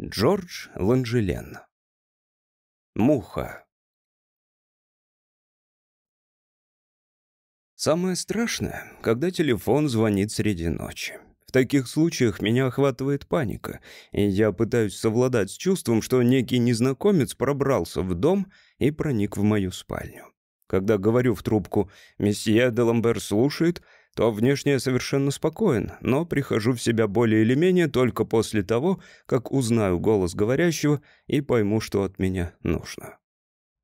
Джордж Ланжелен. Муха. Самое страшное, когда телефон звонит среди ночи. В таких случаях меня охватывает паника, и я пытаюсь совладать с чувством, что некий незнакомец пробрался в дом и проник в мою спальню. Когда говорю в трубку «Месье де Ламбер слушает», то внешне я совершенно спокоен, но прихожу в себя более или менее только после того, как узнаю голос говорящего и пойму, что от меня нужно.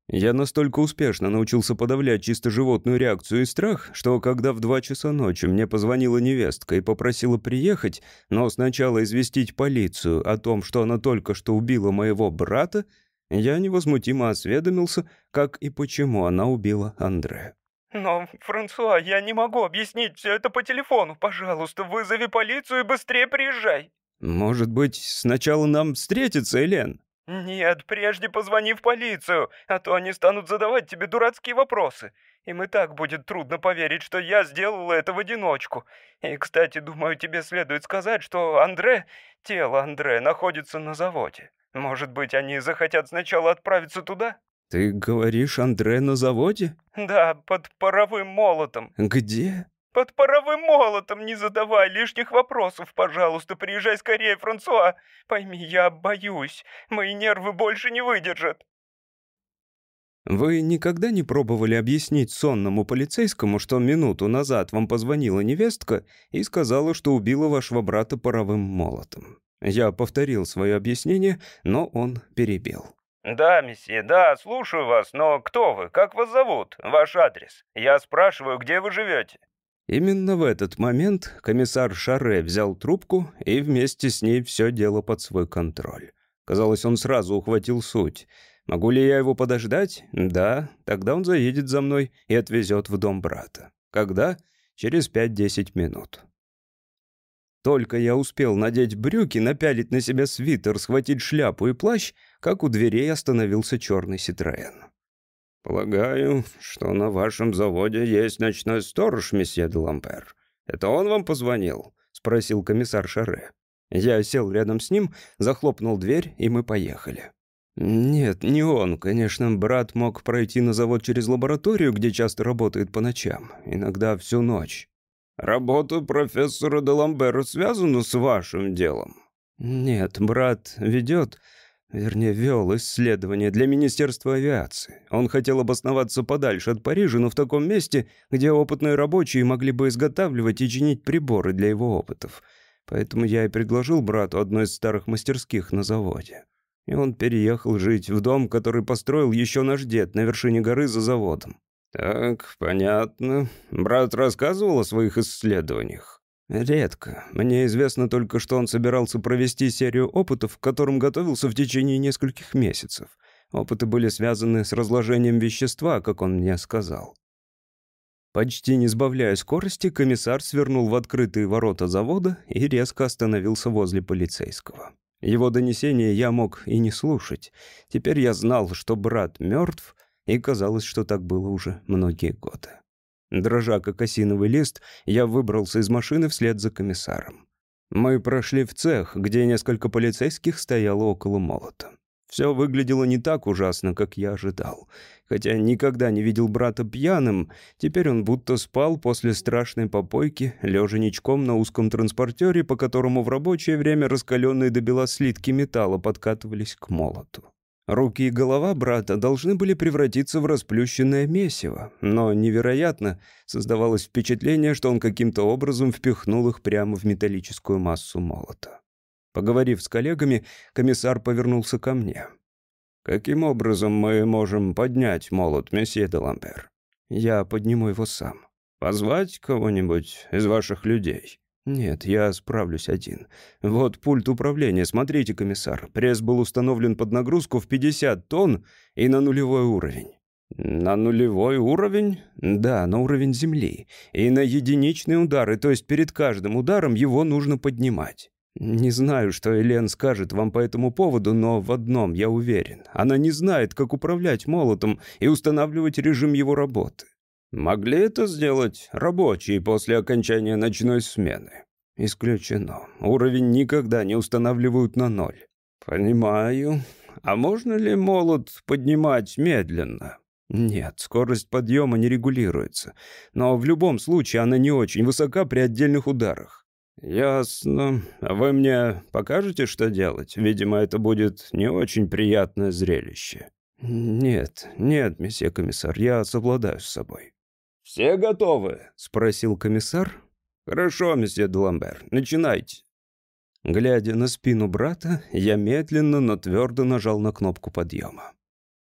Я настолько успешно научился подавлять чисто животную реакцию и страх, что когда в два часа ночи мне позвонила невестка и попросила приехать, но сначала известить полицию о том, что она только что убила моего брата, я невозмутимо осведомился, как и почему она убила Андрея. «Но, Франсуа, я не могу объяснить все это по телефону. Пожалуйста, вызови полицию и быстрее приезжай». «Может быть, сначала нам встретиться, Элен?» «Нет, прежде позвони в полицию, а то они станут задавать тебе дурацкие вопросы. Им и так будет трудно поверить, что я сделала это в одиночку. И, кстати, думаю, тебе следует сказать, что Андре, тело Андре, находится на заводе. Может быть, они захотят сначала отправиться туда?» «Ты говоришь, Андре на заводе?» «Да, под паровым молотом». «Где?» «Под паровым молотом не задавай лишних вопросов, пожалуйста, приезжай скорее, Франсуа. Пойми, я боюсь, мои нервы больше не выдержат». Вы никогда не пробовали объяснить сонному полицейскому, что минуту назад вам позвонила невестка и сказала, что убила вашего брата паровым молотом? Я повторил свое объяснение, но он перебил. «Да, месье, да, слушаю вас, но кто вы? Как вас зовут? Ваш адрес? Я спрашиваю, где вы живете?» Именно в этот момент комиссар Шаре взял трубку и вместе с ней все дело под свой контроль. Казалось, он сразу ухватил суть. «Могу ли я его подождать?» «Да, тогда он заедет за мной и отвезет в дом брата». «Когда?» «Через пять-десять минут». Только я успел надеть брюки, напялить на себя свитер, схватить шляпу и плащ, как у дверей остановился черный Ситроен. «Полагаю, что на вашем заводе есть ночной сторож, месье де Лампер. Это он вам позвонил?» — спросил комиссар Шаре. Я сел рядом с ним, захлопнул дверь, и мы поехали. Нет, не он. Конечно, брат мог пройти на завод через лабораторию, где часто работает по ночам, иногда всю ночь. Работа профессора Деламбера связана с вашим делом? Нет, брат ведет, вернее, вел исследование для Министерства авиации. Он хотел обосноваться подальше от Парижа, но в таком месте, где опытные рабочие могли бы изготавливать и чинить приборы для его опытов. Поэтому я и предложил брату одной из старых мастерских на заводе. И он переехал жить в дом, который построил еще наш дед на вершине горы за заводом. «Так, понятно. Брат рассказывал о своих исследованиях?» «Редко. Мне известно только, что он собирался провести серию опытов, к которым готовился в течение нескольких месяцев. Опыты были связаны с разложением вещества, как он мне сказал». Почти не сбавляя скорости, комиссар свернул в открытые ворота завода и резко остановился возле полицейского. Его донесение я мог и не слушать. Теперь я знал, что брат мертв, и казалось, что так было уже многие годы. Дрожа как осиновый лист, я выбрался из машины вслед за комиссаром. Мы прошли в цех, где несколько полицейских стояло около молота. Все выглядело не так ужасно, как я ожидал. Хотя никогда не видел брата пьяным, теперь он будто спал после страшной попойки, лежа ничком на узком транспортере, по которому в рабочее время раскаленные до бела металла подкатывались к молоту. Руки и голова брата должны были превратиться в расплющенное месиво, но невероятно создавалось впечатление, что он каким-то образом впихнул их прямо в металлическую массу молота. Поговорив с коллегами, комиссар повернулся ко мне. «Каким образом мы можем поднять молот, месье де Лампер?» «Я подниму его сам. Позвать кого-нибудь из ваших людей?» «Нет, я справлюсь один. Вот пульт управления. Смотрите, комиссар. Пресс был установлен под нагрузку в 50 тонн и на нулевой уровень». «На нулевой уровень?» «Да, на уровень земли. И на единичные удары, то есть перед каждым ударом его нужно поднимать». «Не знаю, что Элен скажет вам по этому поводу, но в одном я уверен. Она не знает, как управлять молотом и устанавливать режим его работы. Могли это сделать рабочие после окончания ночной смены? Исключено. Уровень никогда не устанавливают на ноль. «Понимаю. А можно ли молот поднимать медленно?» «Нет, скорость подъема не регулируется. Но в любом случае она не очень высока при отдельных ударах». «Ясно. А вы мне покажете, что делать? Видимо, это будет не очень приятное зрелище». «Нет, нет, месье комиссар, я совладаю с собой». «Все готовы?» — спросил комиссар. «Хорошо, месье Деламбер, начинайте». Глядя на спину брата, я медленно, но твердо нажал на кнопку подъема.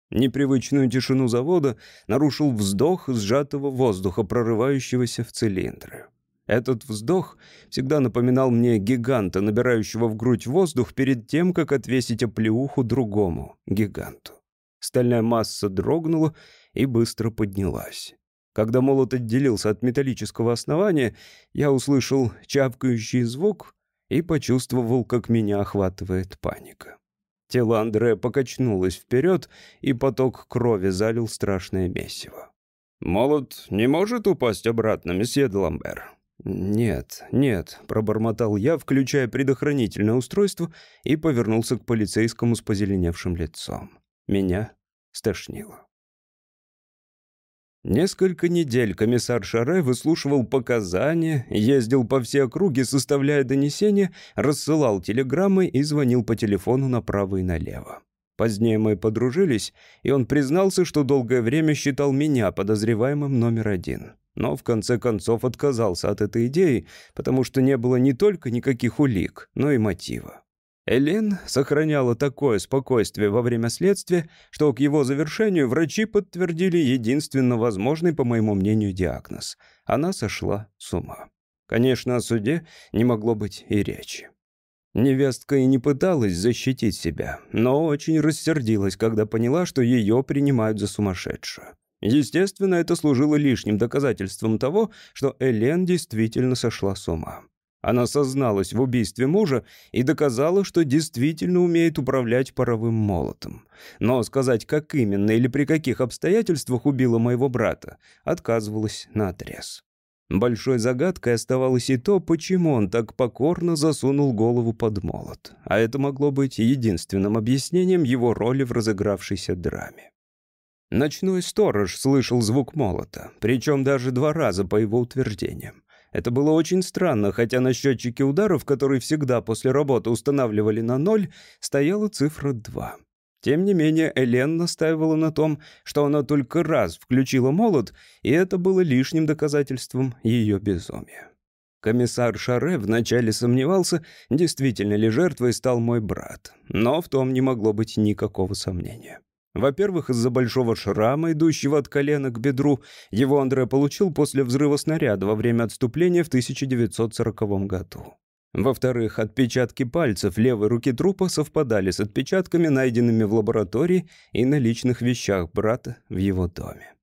Непривычную тишину завода нарушил вздох сжатого воздуха, прорывающегося в цилиндры. Этот вздох всегда напоминал мне гиганта, набирающего в грудь воздух перед тем, как отвесить оплеуху другому гиганту. Стальная масса дрогнула и быстро поднялась. Когда молот отделился от металлического основания, я услышал чавкающий звук и почувствовал, как меня охватывает паника. Тело Андрея покачнулось вперед, и поток крови залил страшное месиво. «Молот не может упасть обратно, месье Деламбер?» «Нет, нет», — пробормотал я, включая предохранительное устройство, и повернулся к полицейскому с позеленевшим лицом. Меня стошнило. Несколько недель комиссар Шаре выслушивал показания, ездил по всей округе, составляя донесения, рассылал телеграммы и звонил по телефону направо и налево. Позднее мы подружились, и он признался, что долгое время считал меня подозреваемым номер один. Но в конце концов отказался от этой идеи, потому что не было не только никаких улик, но и мотива. Элен сохраняла такое спокойствие во время следствия, что к его завершению врачи подтвердили единственно возможный, по моему мнению, диагноз. Она сошла с ума. Конечно, о суде не могло быть и речи. Невестка и не пыталась защитить себя, но очень рассердилась, когда поняла, что ее принимают за сумасшедшую. Естественно, это служило лишним доказательством того, что Элен действительно сошла с ума. Она созналась в убийстве мужа и доказала, что действительно умеет управлять паровым молотом. Но сказать, как именно или при каких обстоятельствах убила моего брата, отказывалась наотрез. Большой загадкой оставалось и то, почему он так покорно засунул голову под молот. А это могло быть единственным объяснением его роли в разыгравшейся драме. Ночной сторож слышал звук молота, причем даже два раза по его утверждениям. Это было очень странно, хотя на счетчике ударов, который всегда после работы устанавливали на ноль, стояла цифра 2. Тем не менее, Элен настаивала на том, что она только раз включила молот, и это было лишним доказательством ее безумия. Комиссар Шаре вначале сомневался, действительно ли жертвой стал мой брат, но в том не могло быть никакого сомнения. Во-первых, из-за большого шрама, идущего от колена к бедру, его Андре получил после взрыва снаряда во время отступления в 1940 году. Во-вторых, отпечатки пальцев левой руки трупа совпадали с отпечатками, найденными в лаборатории и на личных вещах брата в его доме.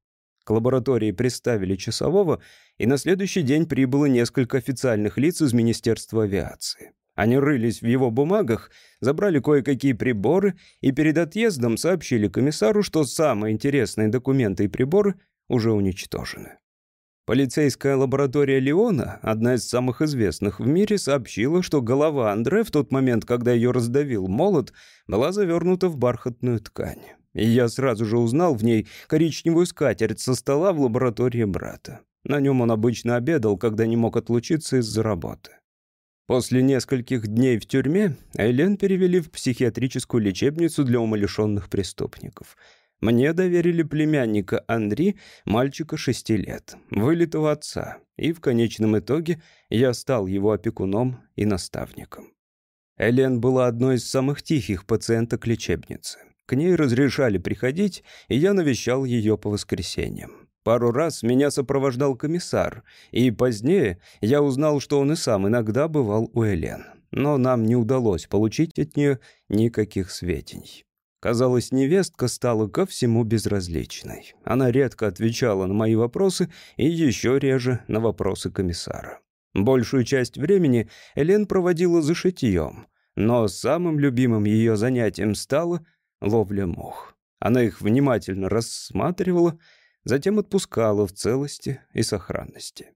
К лаборатории приставили часового, и на следующий день прибыло несколько официальных лиц из Министерства авиации. Они рылись в его бумагах, забрали кое-какие приборы и перед отъездом сообщили комиссару, что самые интересные документы и приборы уже уничтожены. Полицейская лаборатория Леона, одна из самых известных в мире, сообщила, что голова Андре в тот момент, когда ее раздавил молот, была завернута в бархатную ткань. И я сразу же узнал в ней коричневую скатерть со стола в лаборатории брата. На нем он обычно обедал, когда не мог отлучиться из-за работы. После нескольких дней в тюрьме Айлен перевели в психиатрическую лечебницу для умалишенных преступников. Мне доверили племянника Андри, мальчика шести лет, вылитого отца, и в конечном итоге я стал его опекуном и наставником. Элен была одной из самых тихих пациенток лечебницы. К ней разрешали приходить, и я навещал ее по воскресеньям. Пару раз меня сопровождал комиссар, и позднее я узнал, что он и сам иногда бывал у Элен. Но нам не удалось получить от нее никаких сведений. Казалось, невестка стала ко всему безразличной. Она редко отвечала на мои вопросы и еще реже на вопросы комиссара. Большую часть времени Элен проводила за шитьем, но самым любимым ее занятием стало ловля мух. Она их внимательно рассматривала затем отпускала в целости и сохранности.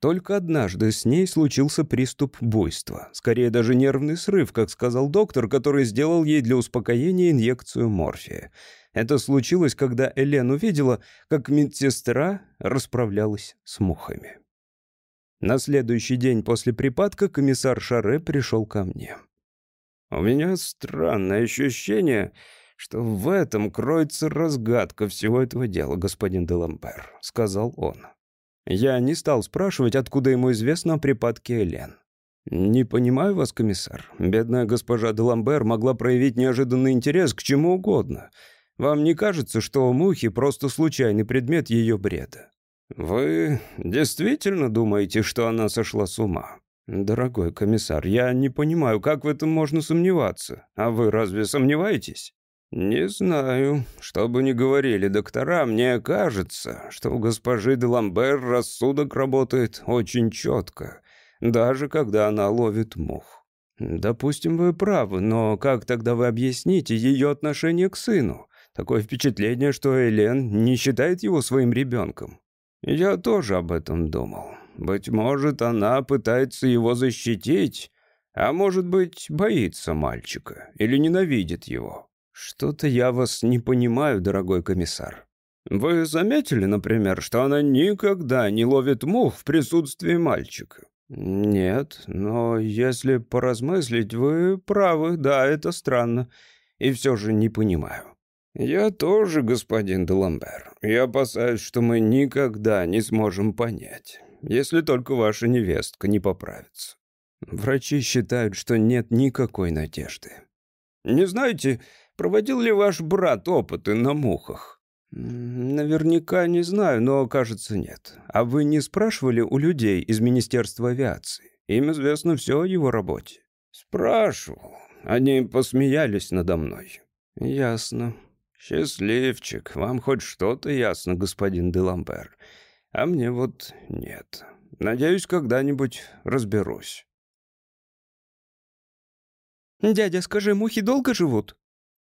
Только однажды с ней случился приступ буйства. Скорее даже нервный срыв, как сказал доктор, который сделал ей для успокоения инъекцию морфия. Это случилось, когда Элен увидела, как медсестра расправлялась с мухами. На следующий день после припадка комиссар Шаре пришел ко мне. «У меня странное ощущение, что в этом кроется разгадка всего этого дела, господин Деламбер», — сказал он. Я не стал спрашивать, откуда ему известно о припадке Элен. «Не понимаю вас, комиссар. Бедная госпожа Деламбер могла проявить неожиданный интерес к чему угодно. Вам не кажется, что мухи — просто случайный предмет ее бреда?» «Вы действительно думаете, что она сошла с ума?» «Дорогой комиссар, я не понимаю, как в этом можно сомневаться. А вы разве сомневаетесь?» «Не знаю. Что бы ни говорили доктора, мне кажется, что у госпожи де Ламбер рассудок работает очень четко, даже когда она ловит мух. Допустим, вы правы, но как тогда вы объясните ее отношение к сыну? Такое впечатление, что Элен не считает его своим ребенком. Я тоже об этом думал. Быть может, она пытается его защитить, а может быть, боится мальчика или ненавидит его. Что-то я вас не понимаю, дорогой комиссар. Вы заметили, например, что она никогда не ловит мух в присутствии мальчика? Нет, но если поразмыслить, вы правы, да, это странно. И все же не понимаю. «Я тоже, господин Деламбер. Я опасаюсь, что мы никогда не сможем понять, если только ваша невестка не поправится. Врачи считают, что нет никакой надежды. Не знаете, проводил ли ваш брат опыты на мухах?» «Наверняка не знаю, но, кажется, нет. А вы не спрашивали у людей из Министерства авиации? Им известно все о его работе». «Спрашивал. Они посмеялись надо мной». «Ясно. «Счастливчик, вам хоть что-то ясно, господин Деламбер. А мне вот нет. Надеюсь, когда-нибудь разберусь». «Дядя, скажи, мухи долго живут?»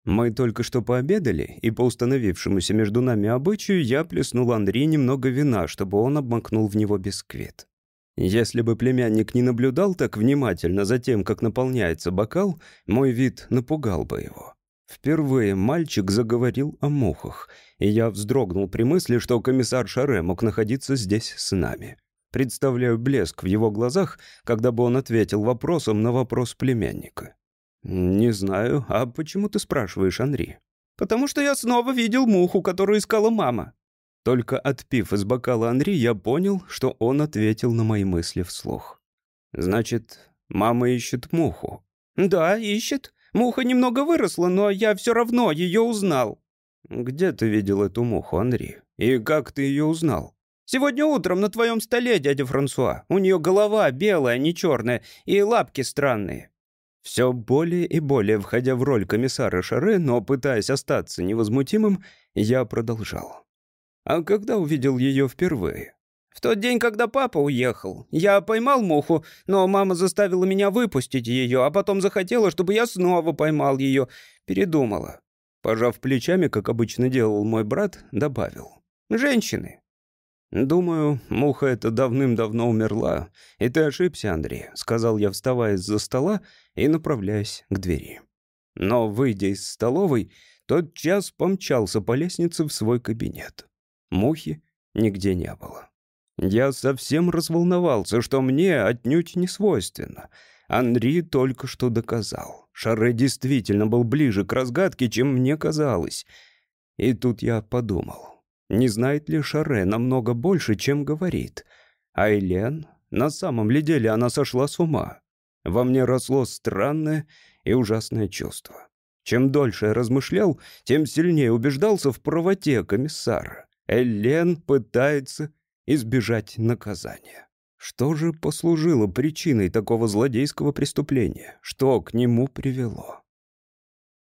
Мы только что пообедали, и по установившемуся между нами обычаю я плеснул Андрей немного вина, чтобы он обмакнул в него бисквит. Если бы племянник не наблюдал так внимательно за тем, как наполняется бокал, мой вид напугал бы его. Впервые мальчик заговорил о мухах, и я вздрогнул при мысли, что комиссар Шаре мог находиться здесь с нами. Представляю блеск в его глазах, когда бы он ответил вопросом на вопрос племянника. «Не знаю. А почему ты спрашиваешь, Анри?» «Потому что я снова видел муху, которую искала мама». Только отпив из бокала Анри, я понял, что он ответил на мои мысли вслух. «Значит, мама ищет муху?» «Да, ищет. Муха немного выросла, но я все равно ее узнал». «Где ты видел эту муху, Анри? И как ты ее узнал?» «Сегодня утром на твоем столе, дядя Франсуа. У нее голова белая, не черная, и лапки странные». Все более и более входя в роль комиссара Шаре, но пытаясь остаться невозмутимым, я продолжал. «А когда увидел ее впервые?» В тот день, когда папа уехал, я поймал муху, но мама заставила меня выпустить ее, а потом захотела, чтобы я снова поймал ее. Передумала. Пожав плечами, как обычно делал мой брат, добавил. «Женщины». «Думаю, муха эта давным-давно умерла. И ты ошибся, Андрей», — сказал я, вставая из-за стола и направляясь к двери. Но, выйдя из столовой, тот час помчался по лестнице в свой кабинет. Мухи нигде не было. Я совсем разволновался, что мне отнюдь не свойственно. Анри только что доказал. Шаре действительно был ближе к разгадке, чем мне казалось. И тут я подумал, не знает ли Шаре намного больше, чем говорит. А Элен, на самом ли деле она сошла с ума? Во мне росло странное и ужасное чувство. Чем дольше я размышлял, тем сильнее убеждался в правоте комиссара. Элен пытается избежать наказания. Что же послужило причиной такого злодейского преступления? Что к нему привело?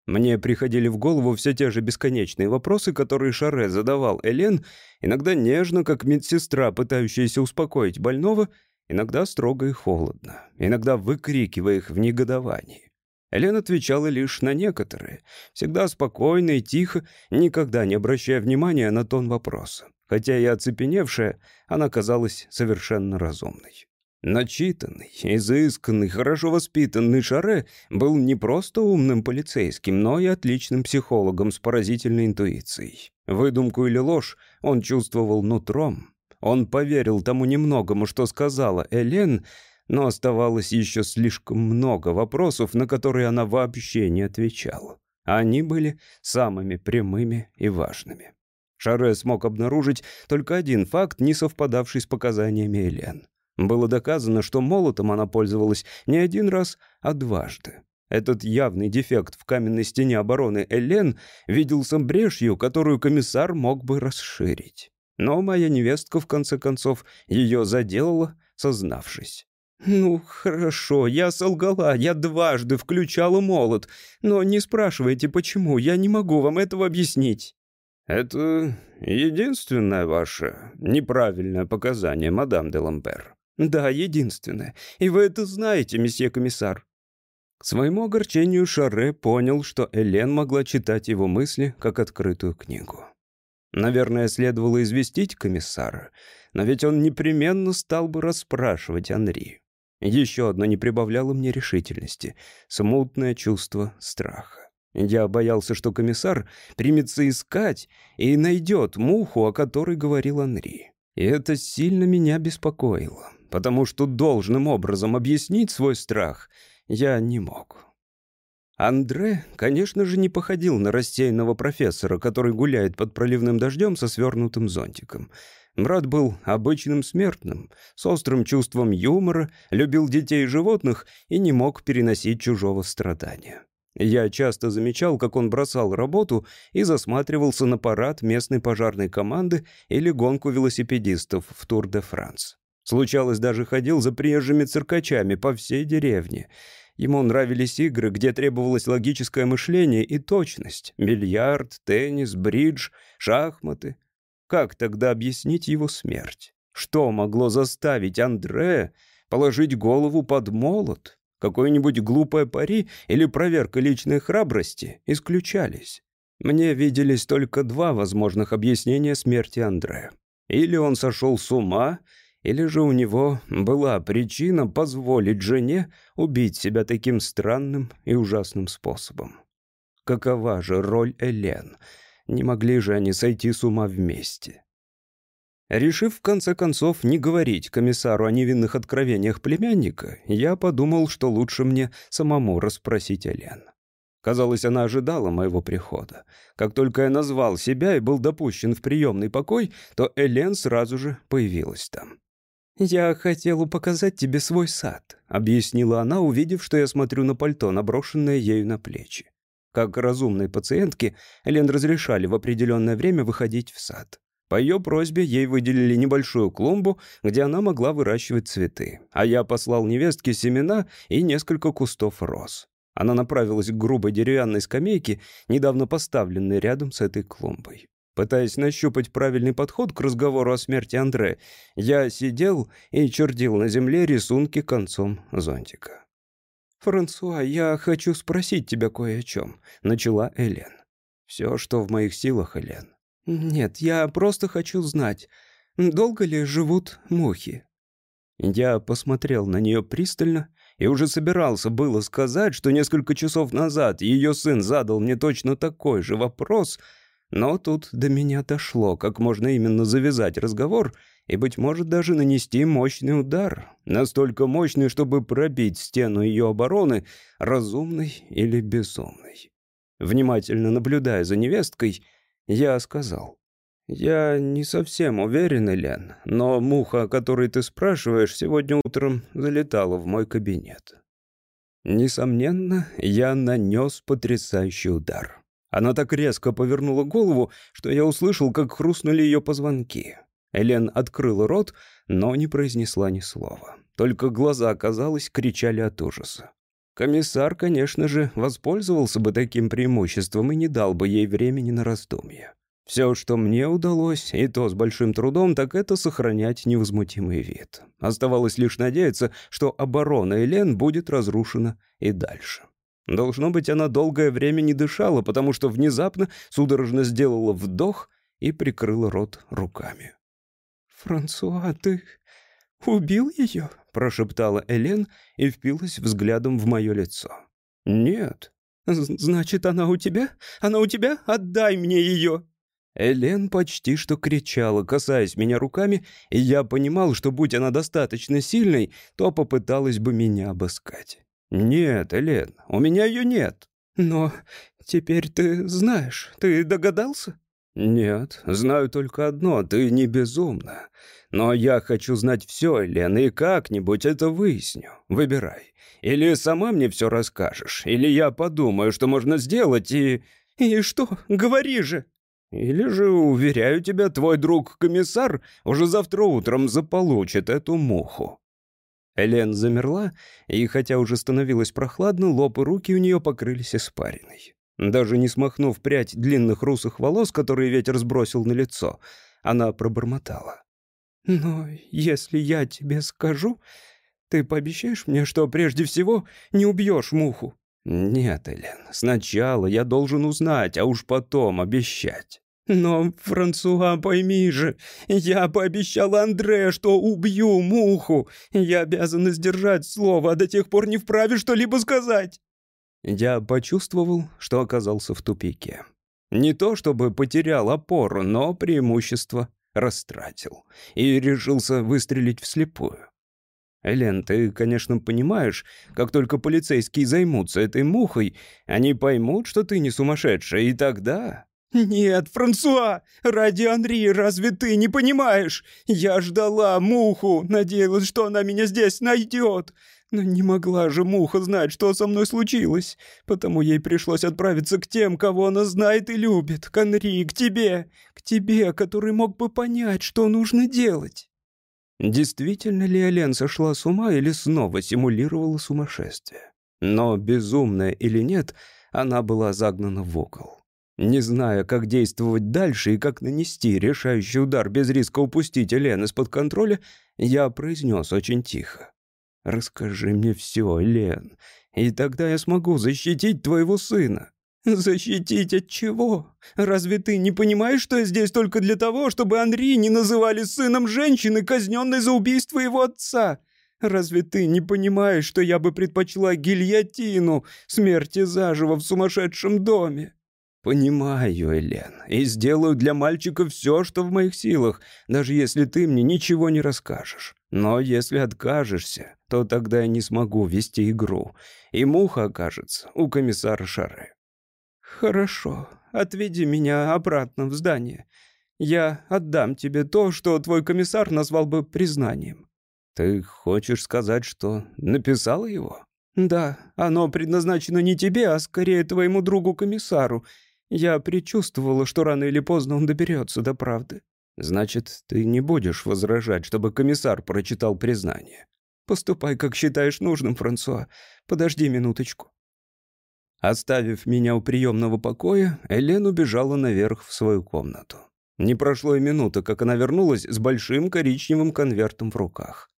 Мне приходили в голову все те же бесконечные вопросы, которые Шаре задавал Элен, иногда нежно, как медсестра, пытающаяся успокоить больного, иногда строго и холодно, иногда выкрикивая их в негодовании. Элен отвечала лишь на некоторые, всегда спокойно и тихо, никогда не обращая внимания на тон вопроса. Хотя и оцепеневшая, она казалась совершенно разумной. Начитанный, изысканный, хорошо воспитанный Шаре был не просто умным полицейским, но и отличным психологом с поразительной интуицией. Выдумку или ложь он чувствовал нутром. Он поверил тому немногому, что сказала Элен, но оставалось еще слишком много вопросов, на которые она вообще не отвечала. Они были самыми прямыми и важными. Шаре смог обнаружить только один факт, не совпадавший с показаниями Элен. Было доказано, что молотом она пользовалась не один раз, а дважды. Этот явный дефект в каменной стене обороны Элен виделся брешью, которую комиссар мог бы расширить. Но моя невестка, в конце концов, ее заделала, сознавшись. «Ну, хорошо, я солгала, я дважды включала молот, но не спрашивайте, почему, я не могу вам этого объяснить». «Это единственное ваше неправильное показание, мадам де Лампер?» «Да, единственное. И вы это знаете, месье комиссар». К своему огорчению Шаре понял, что Элен могла читать его мысли как открытую книгу. Наверное, следовало известить комиссара, но ведь он непременно стал бы расспрашивать Анри. Еще одно не прибавляло мне решительности — смутное чувство страха. Я боялся, что комиссар примется искать и найдет муху, о которой говорил Анри. И это сильно меня беспокоило потому что должным образом объяснить свой страх я не мог. Андре, конечно же, не походил на рассеянного профессора, который гуляет под проливным дождем со свернутым зонтиком. Брат был обычным смертным, с острым чувством юмора, любил детей и животных и не мог переносить чужого страдания. Я часто замечал, как он бросал работу и засматривался на парад местной пожарной команды или гонку велосипедистов в Тур-де-Франс. Случалось, даже ходил за приезжими циркачами по всей деревне. Ему нравились игры, где требовалось логическое мышление и точность. Бильярд, теннис, бридж, шахматы. Как тогда объяснить его смерть? Что могло заставить Андре положить голову под молот? Какое-нибудь глупое пари или проверка личной храбрости исключались. Мне виделись только два возможных объяснения смерти Андре. Или он сошел с ума, или же у него была причина позволить жене убить себя таким странным и ужасным способом? Какова же роль Элен? Не могли же они сойти с ума вместе? Решив, в конце концов, не говорить комиссару о невинных откровениях племянника, я подумал, что лучше мне самому расспросить Элен. Казалось, она ожидала моего прихода. Как только я назвал себя и был допущен в приемный покой, то Элен сразу же появилась там. «Я хотела показать тебе свой сад», — объяснила она, увидев, что я смотрю на пальто, наброшенное ею на плечи. Как разумной пациентке, Элен разрешали в определенное время выходить в сад. По ее просьбе ей выделили небольшую клумбу, где она могла выращивать цветы, а я послал невестке семена и несколько кустов роз. Она направилась к грубой деревянной скамейке, недавно поставленной рядом с этой клумбой. Пытаясь нащупать правильный подход к разговору о смерти Андре, я сидел и чердил на земле рисунки концом зонтика. «Франсуа, я хочу спросить тебя кое о чем», — начала Элен. «Все, что в моих силах, Элен». «Нет, я просто хочу знать, долго ли живут мухи?» Я посмотрел на нее пристально и уже собирался было сказать, что несколько часов назад ее сын задал мне точно такой же вопрос — но тут до меня дошло, как можно именно завязать разговор и, быть может, даже нанести мощный удар. Настолько мощный, чтобы пробить стену ее обороны, разумной или безумной. Внимательно наблюдая за невесткой, я сказал. «Я не совсем уверен, Элен, но муха, о которой ты спрашиваешь, сегодня утром залетала в мой кабинет». Несомненно, я нанес потрясающий удар. Она так резко повернула голову, что я услышал, как хрустнули ее позвонки. Элен открыла рот, но не произнесла ни слова. Только глаза, казалось, кричали от ужаса. Комиссар, конечно же, воспользовался бы таким преимуществом и не дал бы ей времени на раздумья. Все, что мне удалось, и то с большим трудом, так это сохранять невозмутимый вид. Оставалось лишь надеяться, что оборона Элен будет разрушена и дальше. Должно быть, она долгое время не дышала, потому что внезапно судорожно сделала вдох и прикрыла рот руками. «Франсуа, ты убил ее?» — прошептала Элен и впилась взглядом в мое лицо. «Нет». «Значит, она у тебя? Она у тебя? Отдай мне ее!» Элен почти что кричала, касаясь меня руками, и я понимал, что будь она достаточно сильной, то попыталась бы меня обыскать. «Нет, Элен, у меня ее нет». «Но теперь ты знаешь, ты догадался?» «Нет, знаю только одно, ты не безумна. Но я хочу знать все, Элен, и как-нибудь это выясню. Выбирай. Или сама мне все расскажешь, или я подумаю, что можно сделать, и...» «И что? Говори же!» Или же, уверяю тебя, твой друг-комиссар уже завтра утром заполучит эту муху». Элен замерла, и хотя уже становилось прохладно, лоб и руки у нее покрылись испариной. Даже не смахнув прядь длинных русых волос, которые ветер сбросил на лицо, она пробормотала. «Но если я тебе скажу, ты пообещаешь мне, что прежде всего не убьешь муху?» «Нет, Элен, сначала я должен узнать, а уж потом обещать». «Но, Франсуа, пойми же, я пообещал Андре, что убью муху. Я обязан сдержать слово, а до тех пор не вправе что-либо сказать». Я почувствовал, что оказался в тупике. Не то чтобы потерял опору, но преимущество растратил и решился выстрелить вслепую. Элен, ты, конечно, понимаешь, как только полицейские займутся этой мухой, они поймут, что ты не сумасшедшая, и тогда...» «Нет, Франсуа, ради Анри, разве ты не понимаешь? Я ждала муху, надеялась, что она меня здесь найдет. Но не могла же муха знать, что со мной случилось, потому ей пришлось отправиться к тем, кого она знает и любит, к Анри, к тебе, к тебе, который мог бы понять, что нужно делать». Действительно ли Элен сошла с ума или снова симулировала сумасшествие? Но безумная или нет, она была загнана в угол. Не зная, как действовать дальше и как нанести решающий удар без риска упустить Элен из-под контроля, я произнес очень тихо. «Расскажи мне все, Элен, и тогда я смогу защитить твоего сына». «Защитить от чего? Разве ты не понимаешь, что я здесь только для того, чтобы Анри не называли сыном женщины, казненной за убийство его отца? Разве ты не понимаешь, что я бы предпочла гильотину смерти заживо в сумасшедшем доме?» «Понимаю, Элен, и сделаю для мальчика все, что в моих силах, даже если ты мне ничего не расскажешь. Но если откажешься, то тогда я не смогу вести игру, и муха окажется у комиссара Шаре». «Хорошо, отведи меня обратно в здание. Я отдам тебе то, что твой комиссар назвал бы признанием». «Ты хочешь сказать, что написала его?» «Да, оно предназначено не тебе, а скорее твоему другу-комиссару. Я предчувствовала, что рано или поздно он доберется до правды». «Значит, ты не будешь возражать, чтобы комиссар прочитал признание?» «Поступай, как считаешь нужным, Франсуа. Подожди минуточку». Оставив меня у приемного покоя, Элен убежала наверх в свою комнату. Не прошло и минуты, как она вернулась с большим коричневым конвертом в руках.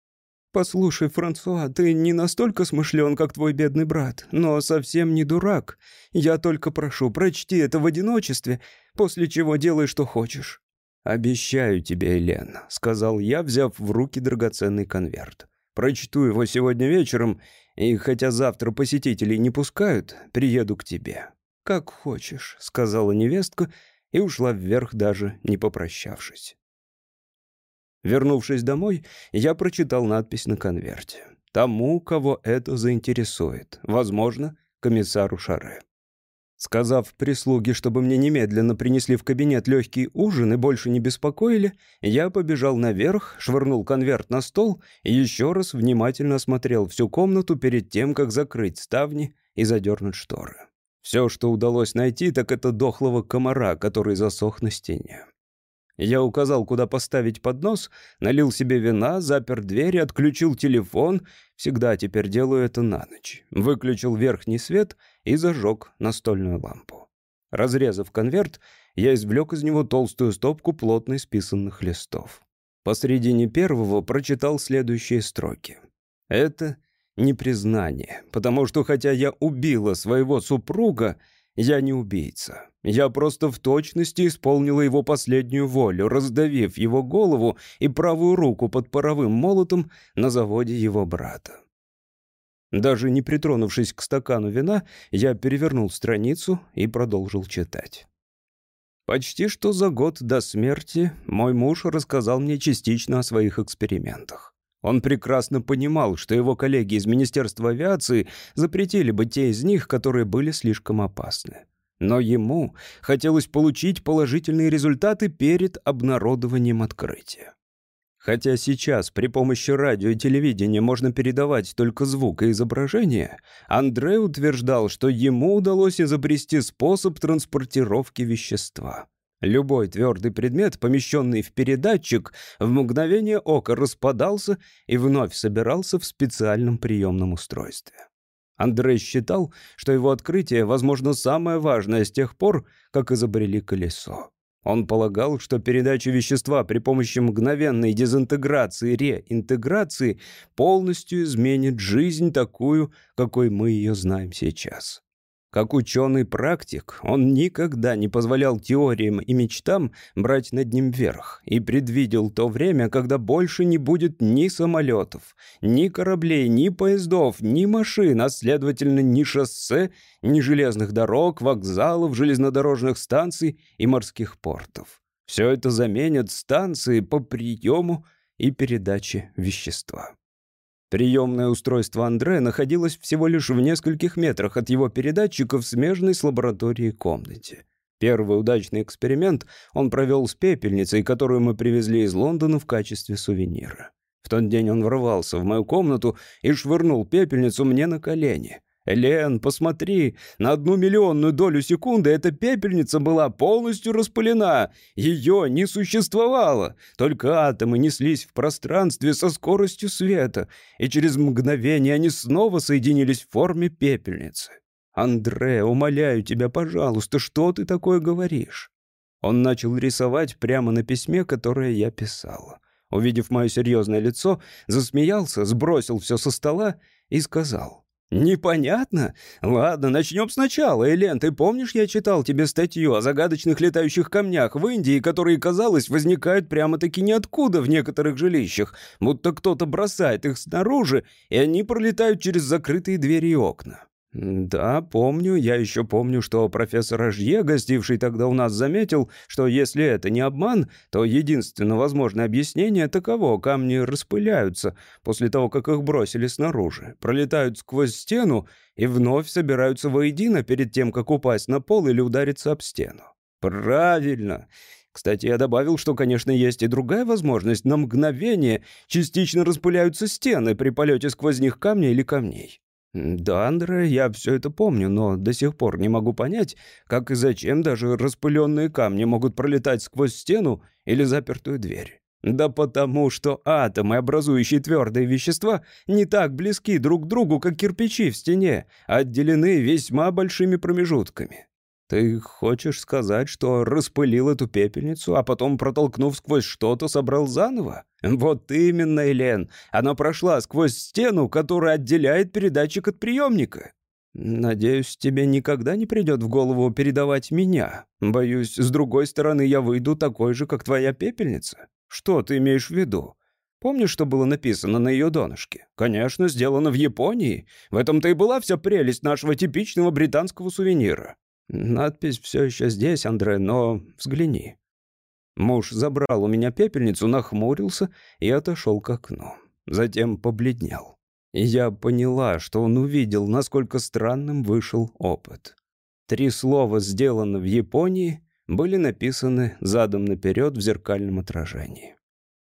«Послушай, Франсуа, ты не настолько смышлен, как твой бедный брат, но совсем не дурак. Я только прошу, прочти это в одиночестве, после чего делай, что хочешь». «Обещаю тебе, Элен», — сказал я, взяв в руки драгоценный конверт. «Прочту его сегодня вечером и хотя завтра посетителей не пускают, приеду к тебе». «Как хочешь», — сказала невестка и ушла вверх, даже не попрощавшись. Вернувшись домой, я прочитал надпись на конверте. «Тому, кого это заинтересует. Возможно, комиссару Шаре». Сказав прислуге, чтобы мне немедленно принесли в кабинет легкий ужин и больше не беспокоили, я побежал наверх, швырнул конверт на стол и еще раз внимательно осмотрел всю комнату перед тем, как закрыть ставни и задернуть шторы. Все, что удалось найти, так это дохлого комара, который засох на стене. Я указал, куда поставить поднос, налил себе вина, запер дверь, отключил телефон. Всегда теперь делаю это на ночь. Выключил верхний свет и зажег настольную лампу. Разрезав конверт, я извлек из него толстую стопку плотно исписанных листов. Посредине первого прочитал следующие строки. «Это не признание, потому что хотя я убила своего супруга, Я не убийца. Я просто в точности исполнила его последнюю волю, раздавив его голову и правую руку под паровым молотом на заводе его брата. Даже не притронувшись к стакану вина, я перевернул страницу и продолжил читать. Почти что за год до смерти мой муж рассказал мне частично о своих экспериментах. Он прекрасно понимал, что его коллеги из Министерства авиации запретили бы те из них, которые были слишком опасны. Но ему хотелось получить положительные результаты перед обнародованием открытия. Хотя сейчас при помощи радио и телевидения можно передавать только звук и изображение, Андрей утверждал, что ему удалось изобрести способ транспортировки вещества. Любой твердый предмет, помещенный в передатчик, в мгновение ока распадался и вновь собирался в специальном приемном устройстве. Андрей считал, что его открытие, возможно, самое важное с тех пор, как изобрели колесо. Он полагал, что передача вещества при помощи мгновенной дезинтеграции и реинтеграции полностью изменит жизнь такую, какой мы ее знаем сейчас. Как ученый-практик, он никогда не позволял теориям и мечтам брать над ним верх и предвидел то время, когда больше не будет ни самолетов, ни кораблей, ни поездов, ни машин, а следовательно ни шоссе, ни железных дорог, вокзалов, железнодорожных станций и морских портов. Все это заменят станции по приему и передаче вещества. Приемное устройство Андре находилось всего лишь в нескольких метрах от его передатчика в смежной с лабораторией комнате. Первый удачный эксперимент он провел с пепельницей, которую мы привезли из Лондона в качестве сувенира. В тот день он ворвался в мою комнату и швырнул пепельницу мне на колени. «Лен, посмотри, на одну миллионную долю секунды эта пепельница была полностью распылена. Ее не существовало. Только атомы неслись в пространстве со скоростью света, и через мгновение они снова соединились в форме пепельницы. Андре, умоляю тебя, пожалуйста, что ты такое говоришь?» Он начал рисовать прямо на письме, которое я писала. Увидев мое серьезное лицо, засмеялся, сбросил все со стола и сказал... «Непонятно? Ладно, начнем сначала. Элен, ты помнишь, я читал тебе статью о загадочных летающих камнях в Индии, которые, казалось, возникают прямо-таки ниоткуда в некоторых жилищах, будто кто-то бросает их снаружи, и они пролетают через закрытые двери и окна?» «Да, помню. Я еще помню, что профессор Ажье, гостивший тогда у нас, заметил, что если это не обман, то единственно возможное объяснение таково. Камни распыляются после того, как их бросили снаружи, пролетают сквозь стену и вновь собираются воедино перед тем, как упасть на пол или удариться об стену». «Правильно!» Кстати, я добавил, что, конечно, есть и другая возможность. На мгновение частично распыляются стены при полете сквозь них камня или камней. «Да, Андре, я все это помню, но до сих пор не могу понять, как и зачем даже распыленные камни могут пролетать сквозь стену или запертую дверь. Да потому что атомы, образующие твердые вещества, не так близки друг к другу, как кирпичи в стене, отделены весьма большими промежутками. «Ты хочешь сказать, что распылил эту пепельницу, а потом, протолкнув сквозь что-то, собрал заново?» «Вот именно, Элен. Она прошла сквозь стену, которая отделяет передатчик от приемника». «Надеюсь, тебе никогда не придет в голову передавать меня. Боюсь, с другой стороны я выйду такой же, как твоя пепельница. Что ты имеешь в виду?» Помнишь, что было написано на ее донышке? Конечно, сделано в Японии. В этом-то и была вся прелесть нашего типичного британского сувенира. Надпись все еще здесь, Андре, но взгляни. Муж забрал у меня пепельницу, нахмурился и отошел к окну. Затем побледнел. Я поняла, что он увидел, насколько странным вышел опыт. Три слова «сделано в Японии» были написаны задом наперед в зеркальном отражении.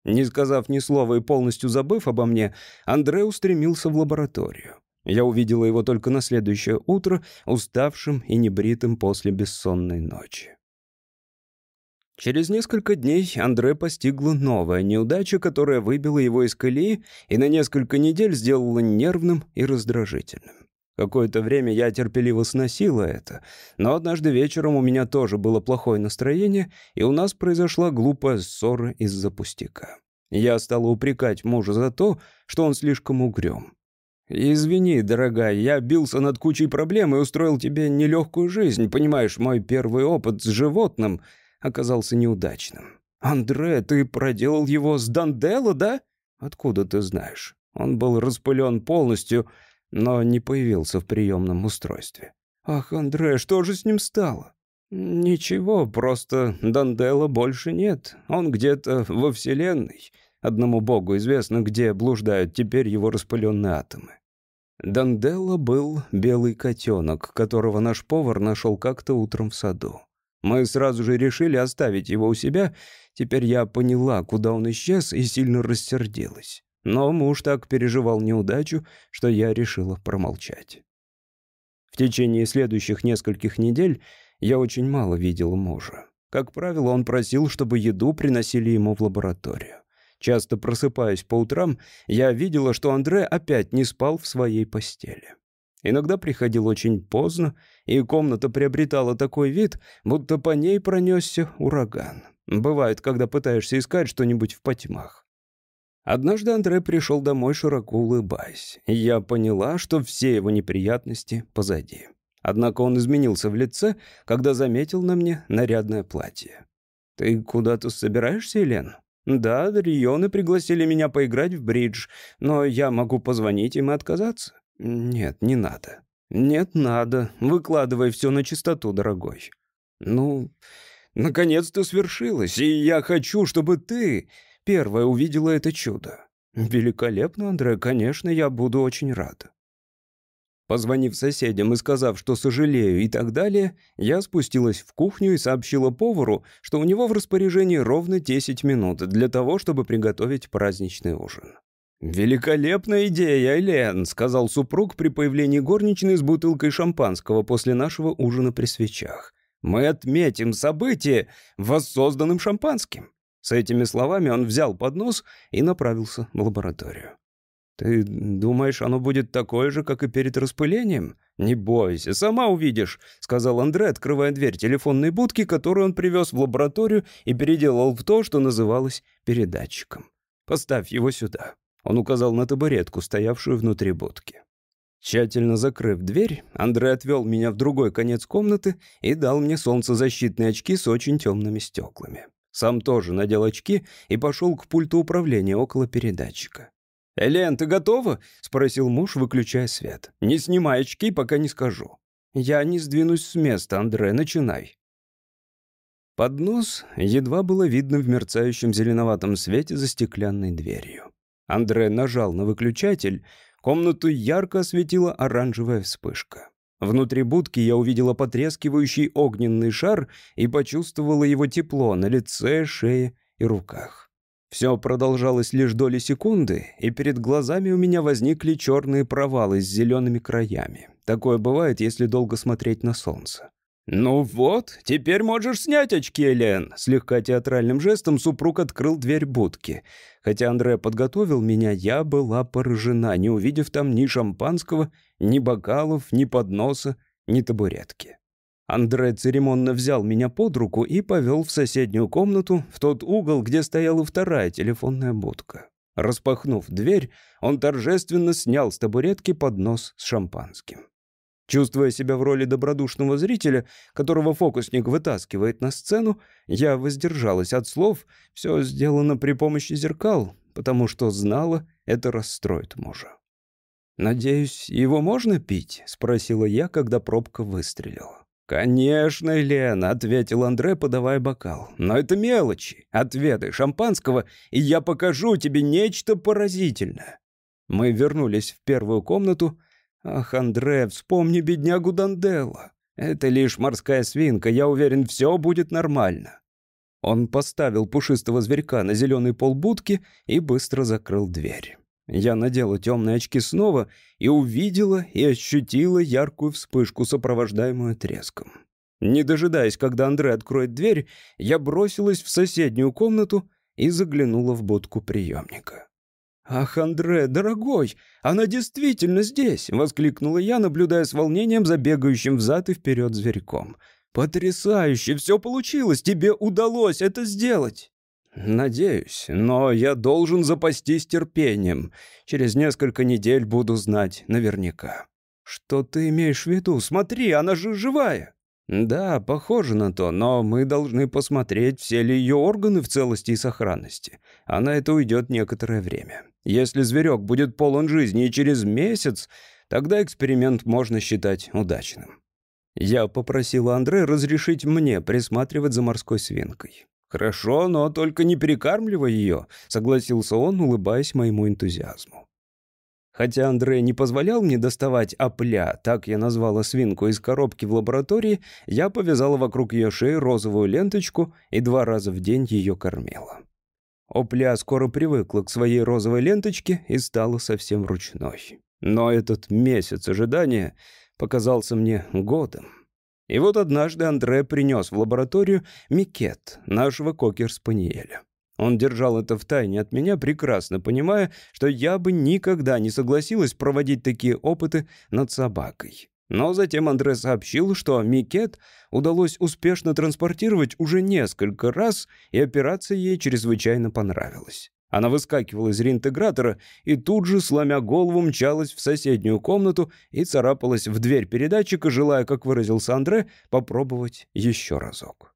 Не сказав ни слова и полностью забыв обо мне, Андре устремился в лабораторию. Я увидела его только на следующее утро, уставшим и небритым после бессонной ночи. Через несколько дней Андре постигла новая неудача, которая выбила его из колеи и на несколько недель сделала нервным и раздражительным. Какое-то время я терпеливо сносила это, но однажды вечером у меня тоже было плохое настроение, и у нас произошла глупая ссора из-за пустяка. Я стала упрекать мужа за то, что он слишком угрюм. «Извини, дорогая, я бился над кучей проблем и устроил тебе нелегкую жизнь. Понимаешь, мой первый опыт с животным оказался неудачным». «Андре, ты проделал его с Данделло, да?» «Откуда ты знаешь?» Он был распылен полностью, но не появился в приемном устройстве. «Ах, Андре, что же с ним стало?» «Ничего, просто Данделла больше нет. Он где-то во Вселенной. Одному богу известно, где блуждают теперь его распыленные атомы. Данделла был белый котенок, которого наш повар нашел как-то утром в саду. Мы сразу же решили оставить его у себя. Теперь я поняла, куда он исчез, и сильно рассердилась. Но муж так переживал неудачу, что я решила промолчать. В течение следующих нескольких недель я очень мало видела мужа. Как правило, он просил, чтобы еду приносили ему в лабораторию. Часто просыпаясь по утрам, я видела, что Андре опять не спал в своей постели. Иногда приходил очень поздно, и комната приобретала такой вид, будто по ней пронесся ураган. Бывает, когда пытаешься искать что-нибудь в потьмах. Однажды Андре пришел домой, широко улыбаясь, и я поняла, что все его неприятности позади. Однако он изменился в лице, когда заметил на мне нарядное платье. «Ты куда-то собираешься, Елен?» Да, Рионы пригласили меня поиграть в бридж, но я могу позвонить им и отказаться. Нет, не надо. Нет, надо. Выкладывай все на чистоту, дорогой. Ну, наконец-то свершилось, и я хочу, чтобы ты первая увидела это чудо. Великолепно, Андре, конечно, я буду очень рад. Позвонив соседям и сказав, что сожалею и так далее, я спустилась в кухню и сообщила повару, что у него в распоряжении ровно 10 минут для того, чтобы приготовить праздничный ужин. «Великолепная идея, Элен», — сказал супруг при появлении горничной с бутылкой шампанского после нашего ужина при свечах. «Мы отметим событие воссозданным шампанским». С этими словами он взял поднос и направился в лабораторию. «Ты думаешь, оно будет такое же, как и перед распылением?» «Не бойся, сама увидишь», — сказал Андре, открывая дверь телефонной будки, которую он привез в лабораторию и переделал в то, что называлось передатчиком. «Поставь его сюда». Он указал на табуретку, стоявшую внутри будки. Тщательно закрыв дверь, Андре отвел меня в другой конец комнаты и дал мне солнцезащитные очки с очень темными стеклами. Сам тоже надел очки и пошел к пульту управления около передатчика. «Элен, ты готова?» — спросил муж, выключая свет. «Не снимай очки, пока не скажу». «Я не сдвинусь с места, Андре, начинай». Поднос едва было видно в мерцающем зеленоватом свете за стеклянной дверью. Андре нажал на выключатель, комнату ярко осветила оранжевая вспышка. Внутри будки я увидела потрескивающий огненный шар и почувствовала его тепло на лице, шее и руках. Все продолжалось лишь доли секунды, и перед глазами у меня возникли черные провалы с зелеными краями. Такое бывает, если долго смотреть на солнце. «Ну вот, теперь можешь снять очки, Элен!» Слегка театральным жестом супруг открыл дверь будки. Хотя Андре подготовил меня, я была поражена, не увидев там ни шампанского, ни бокалов, ни подноса, ни табуретки. Андре церемонно взял меня под руку и повел в соседнюю комнату, в тот угол, где стояла вторая телефонная будка. Распахнув дверь, он торжественно снял с табуретки поднос с шампанским. Чувствуя себя в роли добродушного зрителя, которого фокусник вытаскивает на сцену, я воздержалась от слов, все сделано при помощи зеркал, потому что знала, это расстроит мужа. «Надеюсь, его можно пить?» — спросила я, когда пробка выстрелила. «Конечно, Лена», — ответил Андре, подавая бокал. «Но это мелочи. Отведай шампанского, и я покажу тебе нечто поразительное». Мы вернулись в первую комнату. «Ах, Андре, вспомни беднягу Данделла. Это лишь морская свинка, я уверен, все будет нормально». Он поставил пушистого зверька на зеленый пол будки и быстро закрыл дверь. Я надела темные очки снова и увидела и ощутила яркую вспышку, сопровождаемую треском. Не дожидаясь, когда Андре откроет дверь, я бросилась в соседнюю комнату и заглянула в будку приемника. «Ах, Андре, дорогой, она действительно здесь!» — воскликнула я, наблюдая с волнением за бегающим взад и вперед зверьком. «Потрясающе! Все получилось! Тебе удалось это сделать!» «Надеюсь, но я должен запастись терпением. Через несколько недель буду знать наверняка». «Что ты имеешь в виду? Смотри, она же живая!» «Да, похоже на то, но мы должны посмотреть, все ли ее органы в целости и сохранности. А на это уйдет некоторое время. Если зверек будет полон жизни и через месяц, тогда эксперимент можно считать удачным». Я попросил Андре разрешить мне присматривать за морской свинкой. «Хорошо, но только не перекармливай ее», — согласился он, улыбаясь моему энтузиазму. Хотя Андрей не позволял мне доставать опля, так я назвала свинку из коробки в лаборатории, я повязала вокруг ее шеи розовую ленточку и два раза в день ее кормила. Опля скоро привыкла к своей розовой ленточке и стала совсем ручной. Но этот месяц ожидания показался мне годом. И вот однажды Андре принес в лабораторию микет нашего кокер-спаниеля. Он держал это в тайне от меня, прекрасно понимая, что я бы никогда не согласилась проводить такие опыты над собакой. Но затем Андре сообщил, что Микет удалось успешно транспортировать уже несколько раз, и операция ей чрезвычайно понравилась. Она выскакивала из реинтегратора и тут же, сломя голову, мчалась в соседнюю комнату и царапалась в дверь передатчика, желая, как выразился Андре, попробовать еще разок.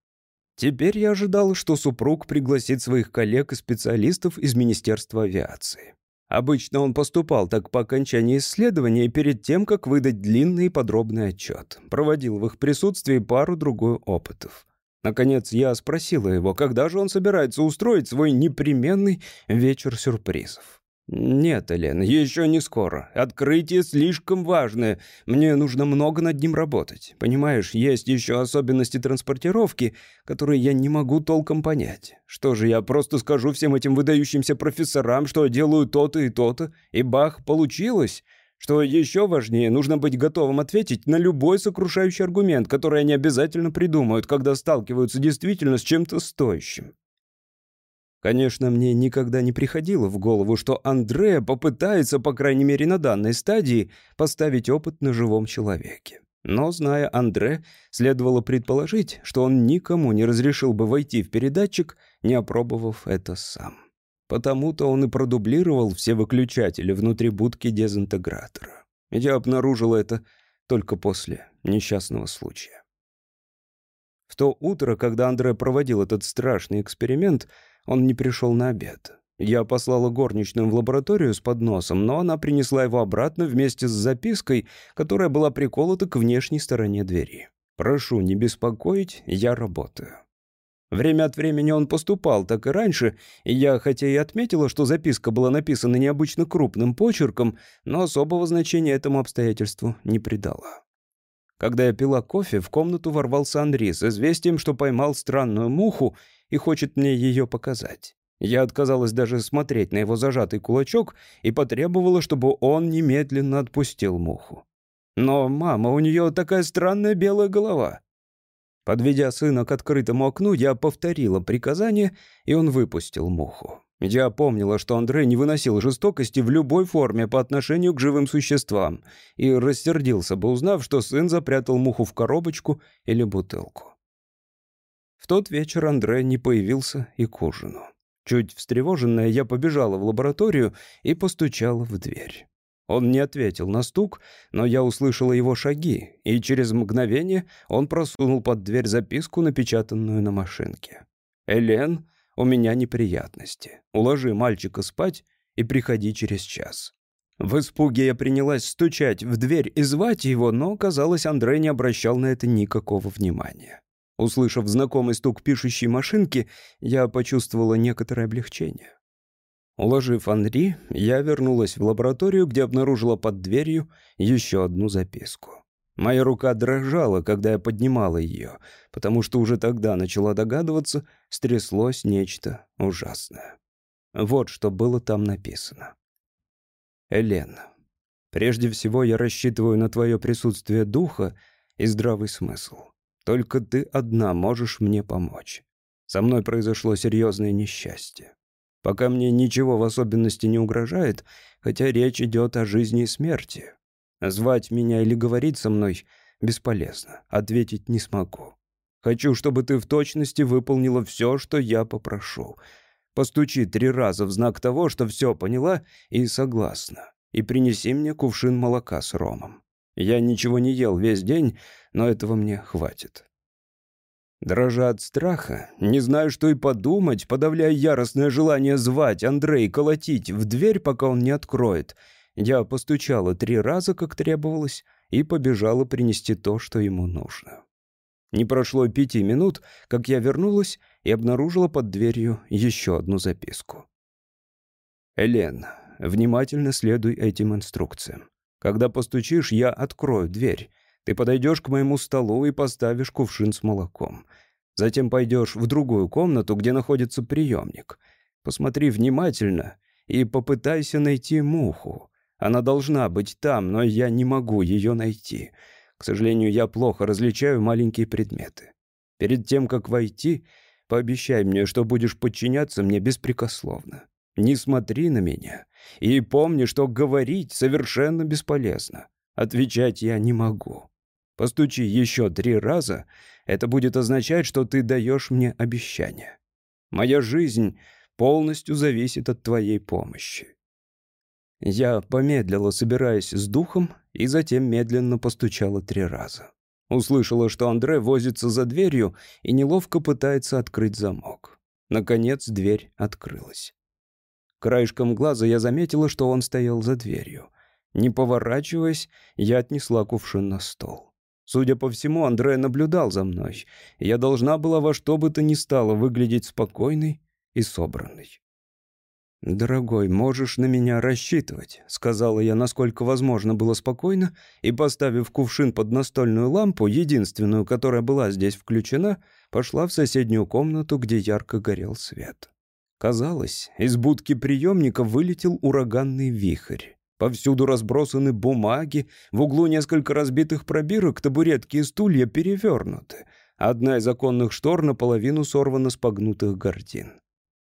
Теперь я ожидал, что супруг пригласит своих коллег и специалистов из Министерства авиации. Обычно он поступал так по окончании исследования перед тем, как выдать длинный и подробный отчет. Проводил в их присутствии пару-другую опытов. Наконец я спросила его, когда же он собирается устроить свой непременный вечер сюрпризов. «Нет, Элен, еще не скоро. Открытие слишком важное. Мне нужно много над ним работать. Понимаешь, есть еще особенности транспортировки, которые я не могу толком понять. Что же, я просто скажу всем этим выдающимся профессорам, что делаю то-то и то-то, и бах, получилось?» Что еще важнее, нужно быть готовым ответить на любой сокрушающий аргумент, который они обязательно придумают, когда сталкиваются действительно с чем-то стоящим. Конечно, мне никогда не приходило в голову, что Андреа попытается, по крайней мере на данной стадии, поставить опыт на живом человеке. Но, зная Андре, следовало предположить, что он никому не разрешил бы войти в передатчик, не опробовав это сам. Потому-то он и продублировал все выключатели внутри будки дезинтегратора. Я обнаружил это только после несчастного случая. В то утро, когда Андре проводил этот страшный эксперимент, он не пришел на обед. Я послала горничную в лабораторию с подносом, но она принесла его обратно вместе с запиской, которая была приколота к внешней стороне двери. «Прошу не беспокоить, я работаю». Время от времени он поступал так и раньше, и я, хотя и отметила, что записка была написана необычно крупным почерком, но особого значения этому обстоятельству не придала. Когда я пила кофе, в комнату ворвался Андрей с известием, что поймал странную муху и хочет мне ее показать. Я отказалась даже смотреть на его зажатый кулачок и потребовала, чтобы он немедленно отпустил муху. Но, мама, у нее такая странная белая голова. Подведя сына к открытому окну, я повторила приказание, и он выпустил муху. Я помнила, что Андрей не выносил жестокости в любой форме по отношению к живым существам, и рассердился бы, узнав, что сын запрятал муху в коробочку или бутылку. В тот вечер Андрей не появился и к ужину. Чуть встревоженная, я побежала в лабораторию и постучала в дверь. Он не ответил на стук, но я услышала его шаги, и через мгновение он просунул под дверь записку, напечатанную на машинке. «Элен, у меня неприятности. Уложи мальчика спать и приходи через час». В испуге я принялась стучать в дверь и звать его, но, казалось, Андрей не обращал на это никакого внимания. Услышав знакомый стук пишущей машинки, я почувствовала некоторое облегчение. Уложив Анри, я вернулась в лабораторию, где обнаружила под дверью еще одну записку. Моя рука дрожала, когда я поднимала ее, потому что уже тогда начала догадываться, стряслось нечто ужасное. Вот что было там написано. «Элена, прежде всего я рассчитываю на твое присутствие духа и здравый смысл. Только ты одна можешь мне помочь. Со мной произошло серьезное несчастье. Пока мне ничего в особенности не угрожает, хотя речь идет о жизни и смерти. Звать меня или говорить со мной бесполезно, ответить не смогу. Хочу, чтобы ты в точности выполнила все, что я попрошу. Постучи три раза в знак того, что все поняла и согласна. И принеси мне кувшин молока с ромом. Я ничего не ел весь день, но этого мне хватит. Дрожа от страха, не знаю, что и подумать, подавляя яростное желание звать Андрей колотить в дверь, пока он не откроет, я постучала три раза, как требовалось, и побежала принести то, что ему нужно. Не прошло пяти минут, как я вернулась и обнаружила под дверью еще одну записку. «Элен, внимательно следуй этим инструкциям. Когда постучишь, я открою дверь. Ты подойдешь к моему столу и поставишь кувшин с молоком. Затем пойдешь в другую комнату, где находится приемник. Посмотри внимательно и попытайся найти муху. Она должна быть там, но я не могу ее найти. К сожалению, я плохо различаю маленькие предметы. Перед тем, как войти, пообещай мне, что будешь подчиняться мне беспрекословно. Не смотри на меня. И помни, что говорить совершенно бесполезно. Отвечать я не могу. Постучи еще три раза, это будет означать, что ты даешь мне обещание. Моя жизнь полностью зависит от твоей помощи. Я помедлила, собираясь с духом, и затем медленно постучала три раза. Услышала, что Андре возится за дверью и неловко пытается открыть замок. Наконец дверь открылась. Краешком глаза я заметила, что он стоял за дверью. Не поворачиваясь, я отнесла кувшин на стол. Судя по всему, Андре наблюдал за мной. Я должна была во что бы то ни стало выглядеть спокойной и собранной. «Дорогой, можешь на меня рассчитывать», — сказала я, насколько возможно было спокойно, и, поставив кувшин под настольную лампу, единственную, которая была здесь включена, пошла в соседнюю комнату, где ярко горел свет. Казалось, из будки приемника вылетел ураганный вихрь. Повсюду разбросаны бумаги, в углу несколько разбитых пробирок, табуретки и стулья перевернуты. Одна из оконных штор наполовину сорвана с погнутых гордин.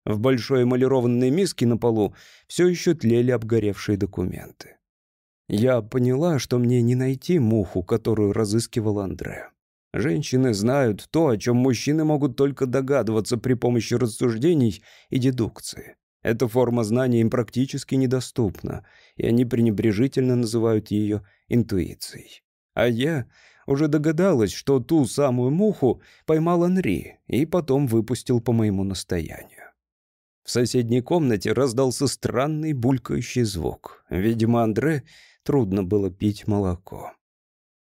В большой эмалированной миске на полу все еще тлели обгоревшие документы. Я поняла, что мне не найти муху, которую разыскивал Андре. Женщины знают то, о чем мужчины могут только догадываться при помощи рассуждений и дедукции. Эта форма знания им практически недоступна, и они пренебрежительно называют ее интуицией. А я уже догадалась, что ту самую муху поймал Анри и потом выпустил по моему настоянию. В соседней комнате раздался странный булькающий звук. Видимо, Андре трудно было пить молоко.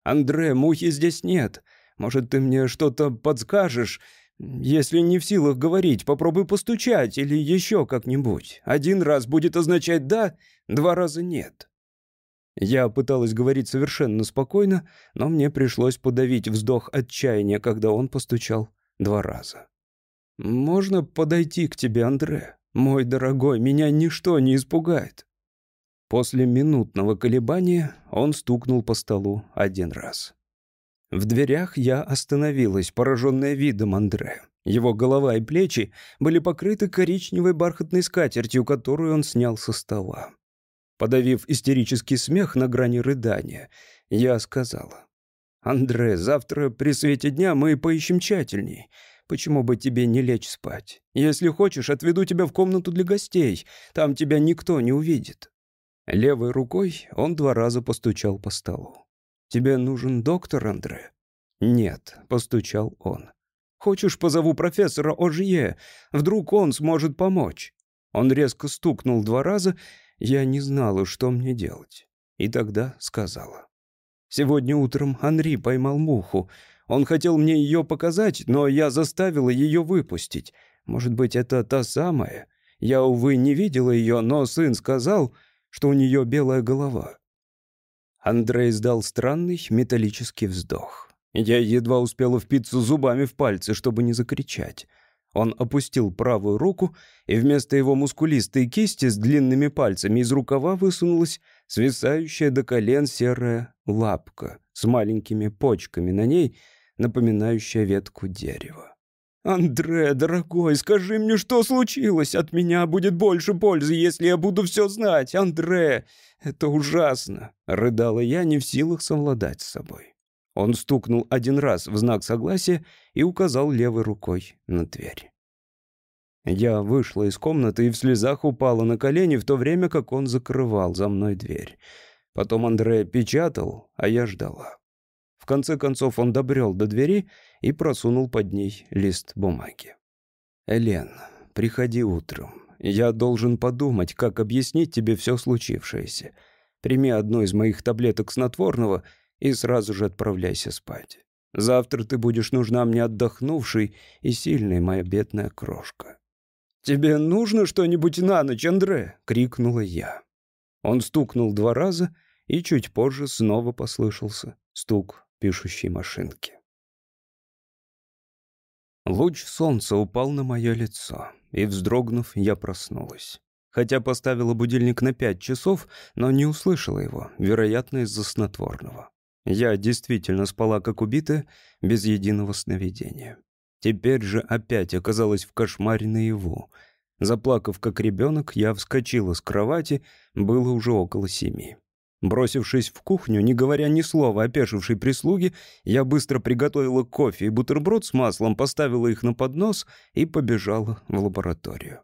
«Андре, мухи здесь нет. Может, ты мне что-то подскажешь? Если не в силах говорить, попробуй постучать или еще как-нибудь. Один раз будет означать «да», два раза «нет». Я пыталась говорить совершенно спокойно, но мне пришлось подавить вздох отчаяния, когда он постучал два раза. «Можно подойти к тебе, Андре? Мой дорогой, меня ничто не испугает». После минутного колебания он стукнул по столу один раз. В дверях я остановилась, пораженная видом Андре. Его голова и плечи были покрыты коричневой бархатной скатертью, которую он снял со стола. Подавив истерический смех на грани рыдания, я сказала. «Андре, завтра при свете дня мы поищем тщательней. Почему бы тебе не лечь спать? Если хочешь, отведу тебя в комнату для гостей. Там тебя никто не увидит». Левой рукой он два раза постучал по столу. «Тебе нужен доктор, Андре?» «Нет», — постучал он. «Хочешь, позову профессора Ожье? Вдруг он сможет помочь?» Он резко стукнул два раза. Я не знала, что мне делать. И тогда сказала. «Сегодня утром Анри поймал муху. Он хотел мне ее показать, но я заставила ее выпустить. Может быть, это та самая? Я, увы, не видела ее, но сын сказал, что у нее белая голова». Андрей издал странный металлический вздох. Я едва успела впиться зубами в пальцы, чтобы не закричать. Он опустил правую руку, и вместо его мускулистой кисти с длинными пальцами из рукава высунулась свисающая до колен серая лапка с маленькими почками на ней — напоминающая ветку дерева. «Андре, дорогой, скажи мне, что случилось? От меня будет больше пользы, если я буду все знать. Андре, это ужасно!» — рыдала я, не в силах совладать с собой. Он стукнул один раз в знак согласия и указал левой рукой на дверь. Я вышла из комнаты и в слезах упала на колени, в то время как он закрывал за мной дверь. Потом Андре печатал, а я ждала. В конце концов он добрел до двери и просунул под ней лист бумаги. «Элен, приходи утром. Я должен подумать, как объяснить тебе все случившееся. Прими одну из моих таблеток снотворного и сразу же отправляйся спать. Завтра ты будешь нужна мне отдохнувшей и сильной, моя бедная крошка». «Тебе нужно что-нибудь на ночь, Андре?» — крикнула я. Он стукнул два раза, и чуть позже снова послышался стук пишущей машинки. Луч солнца упал на мое лицо, и, вздрогнув, я проснулась. Хотя поставила будильник на пять часов, но не услышала его, вероятно, из-за снотворного. Я действительно спала как убитая, без единого сновидения. Теперь же опять оказалась в кошмаре наяву. Заплакав как ребенок, я вскочила с кровати, было уже около семи. Бросившись в кухню, не говоря ни слова опешившей прислуги, я быстро приготовила кофе и бутерброд с маслом, поставила их на поднос и побежала в лабораторию.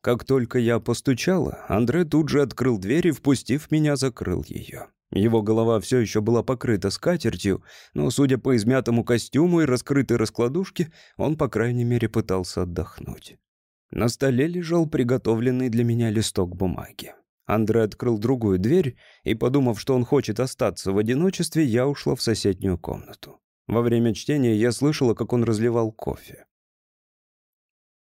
Как только я постучала, Андре тут же открыл дверь и, впустив меня, закрыл ее. Его голова все еще была покрыта скатертью, но, судя по измятому костюму и раскрытой раскладушке, он, по крайней мере, пытался отдохнуть. На столе лежал приготовленный для меня листок бумаги. Андре открыл другую дверь, и, подумав, что он хочет остаться в одиночестве, я ушла в соседнюю комнату. Во время чтения я слышала, как он разливал кофе.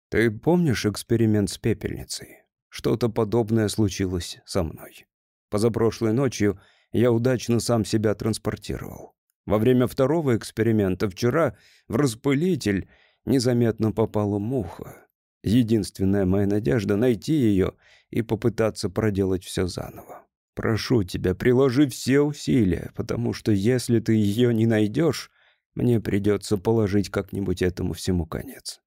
«Ты помнишь эксперимент с пепельницей? Что-то подобное случилось со мной. Позапрошлой ночью я удачно сам себя транспортировал. Во время второго эксперимента вчера в распылитель незаметно попала муха. Единственная моя надежда — найти ее и попытаться проделать все заново. Прошу тебя, приложи все усилия, потому что если ты ее не найдешь, мне придется положить как-нибудь этому всему конец.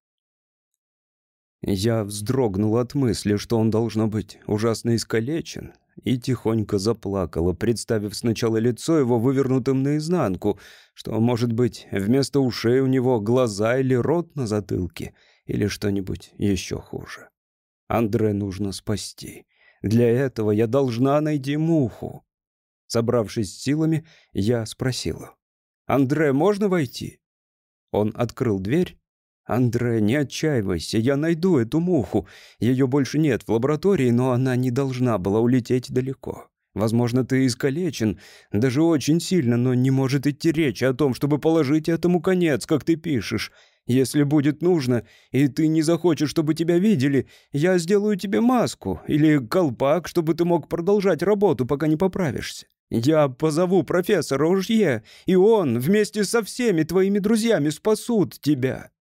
Я вздрогнул от мысли, что он должно быть ужасно искалечен, и тихонько заплакала, представив сначала лицо его вывернутым наизнанку, что, может быть, вместо ушей у него глаза или рот на затылке, или что-нибудь еще хуже. Андре нужно спасти. Для этого я должна найти муху. Собравшись силами, я спросила. «Андре, можно войти?» Он открыл дверь «Андре, не отчаивайся, я найду эту муху. Ее больше нет в лаборатории, но она не должна была улететь далеко. Возможно, ты искалечен, даже очень сильно, но не может идти речь о том, чтобы положить этому конец, как ты пишешь. Если будет нужно, и ты не захочешь, чтобы тебя видели, я сделаю тебе маску или колпак, чтобы ты мог продолжать работу, пока не поправишься. Я позову профессора Ужье, и он вместе со всеми твоими друзьями спасут тебя».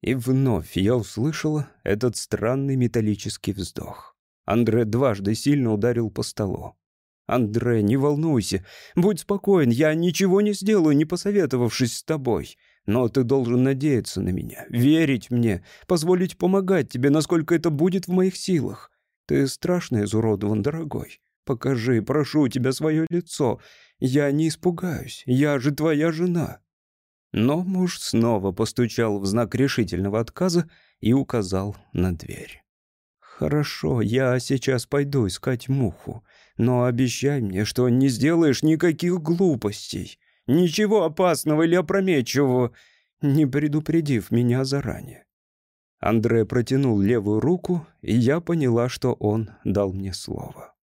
И вновь я услышала этот странный металлический вздох. Андре дважды сильно ударил по столу. «Андре, не волнуйся, будь спокоен, я ничего не сделаю, не посоветовавшись с тобой. Но ты должен надеяться на меня, верить мне, позволить помогать тебе, насколько это будет в моих силах. Ты страшно изуродован, дорогой. Покажи, прошу тебя, свое лицо. Я не испугаюсь, я же твоя жена». Но муж снова постучал в знак решительного отказа и указал на дверь. «Хорошо, я сейчас пойду искать муху, но обещай мне, что не сделаешь никаких глупостей, ничего опасного или опрометчивого, не предупредив меня заранее». Андре протянул левую руку, и я поняла, что он дал мне слово.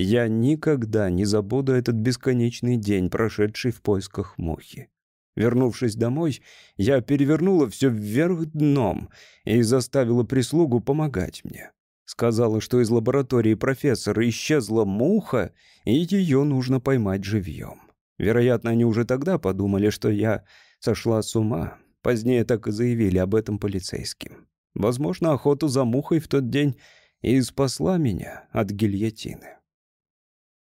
Я никогда не забуду этот бесконечный день, прошедший в поисках мухи. Вернувшись домой, я перевернула все вверх дном и заставила прислугу помогать мне. Сказала, что из лаборатории профессора исчезла муха, и ее нужно поймать живьем. Вероятно, они уже тогда подумали, что я сошла с ума. Позднее так и заявили об этом полицейским. Возможно, охоту за мухой в тот день и спасла меня от гильотины.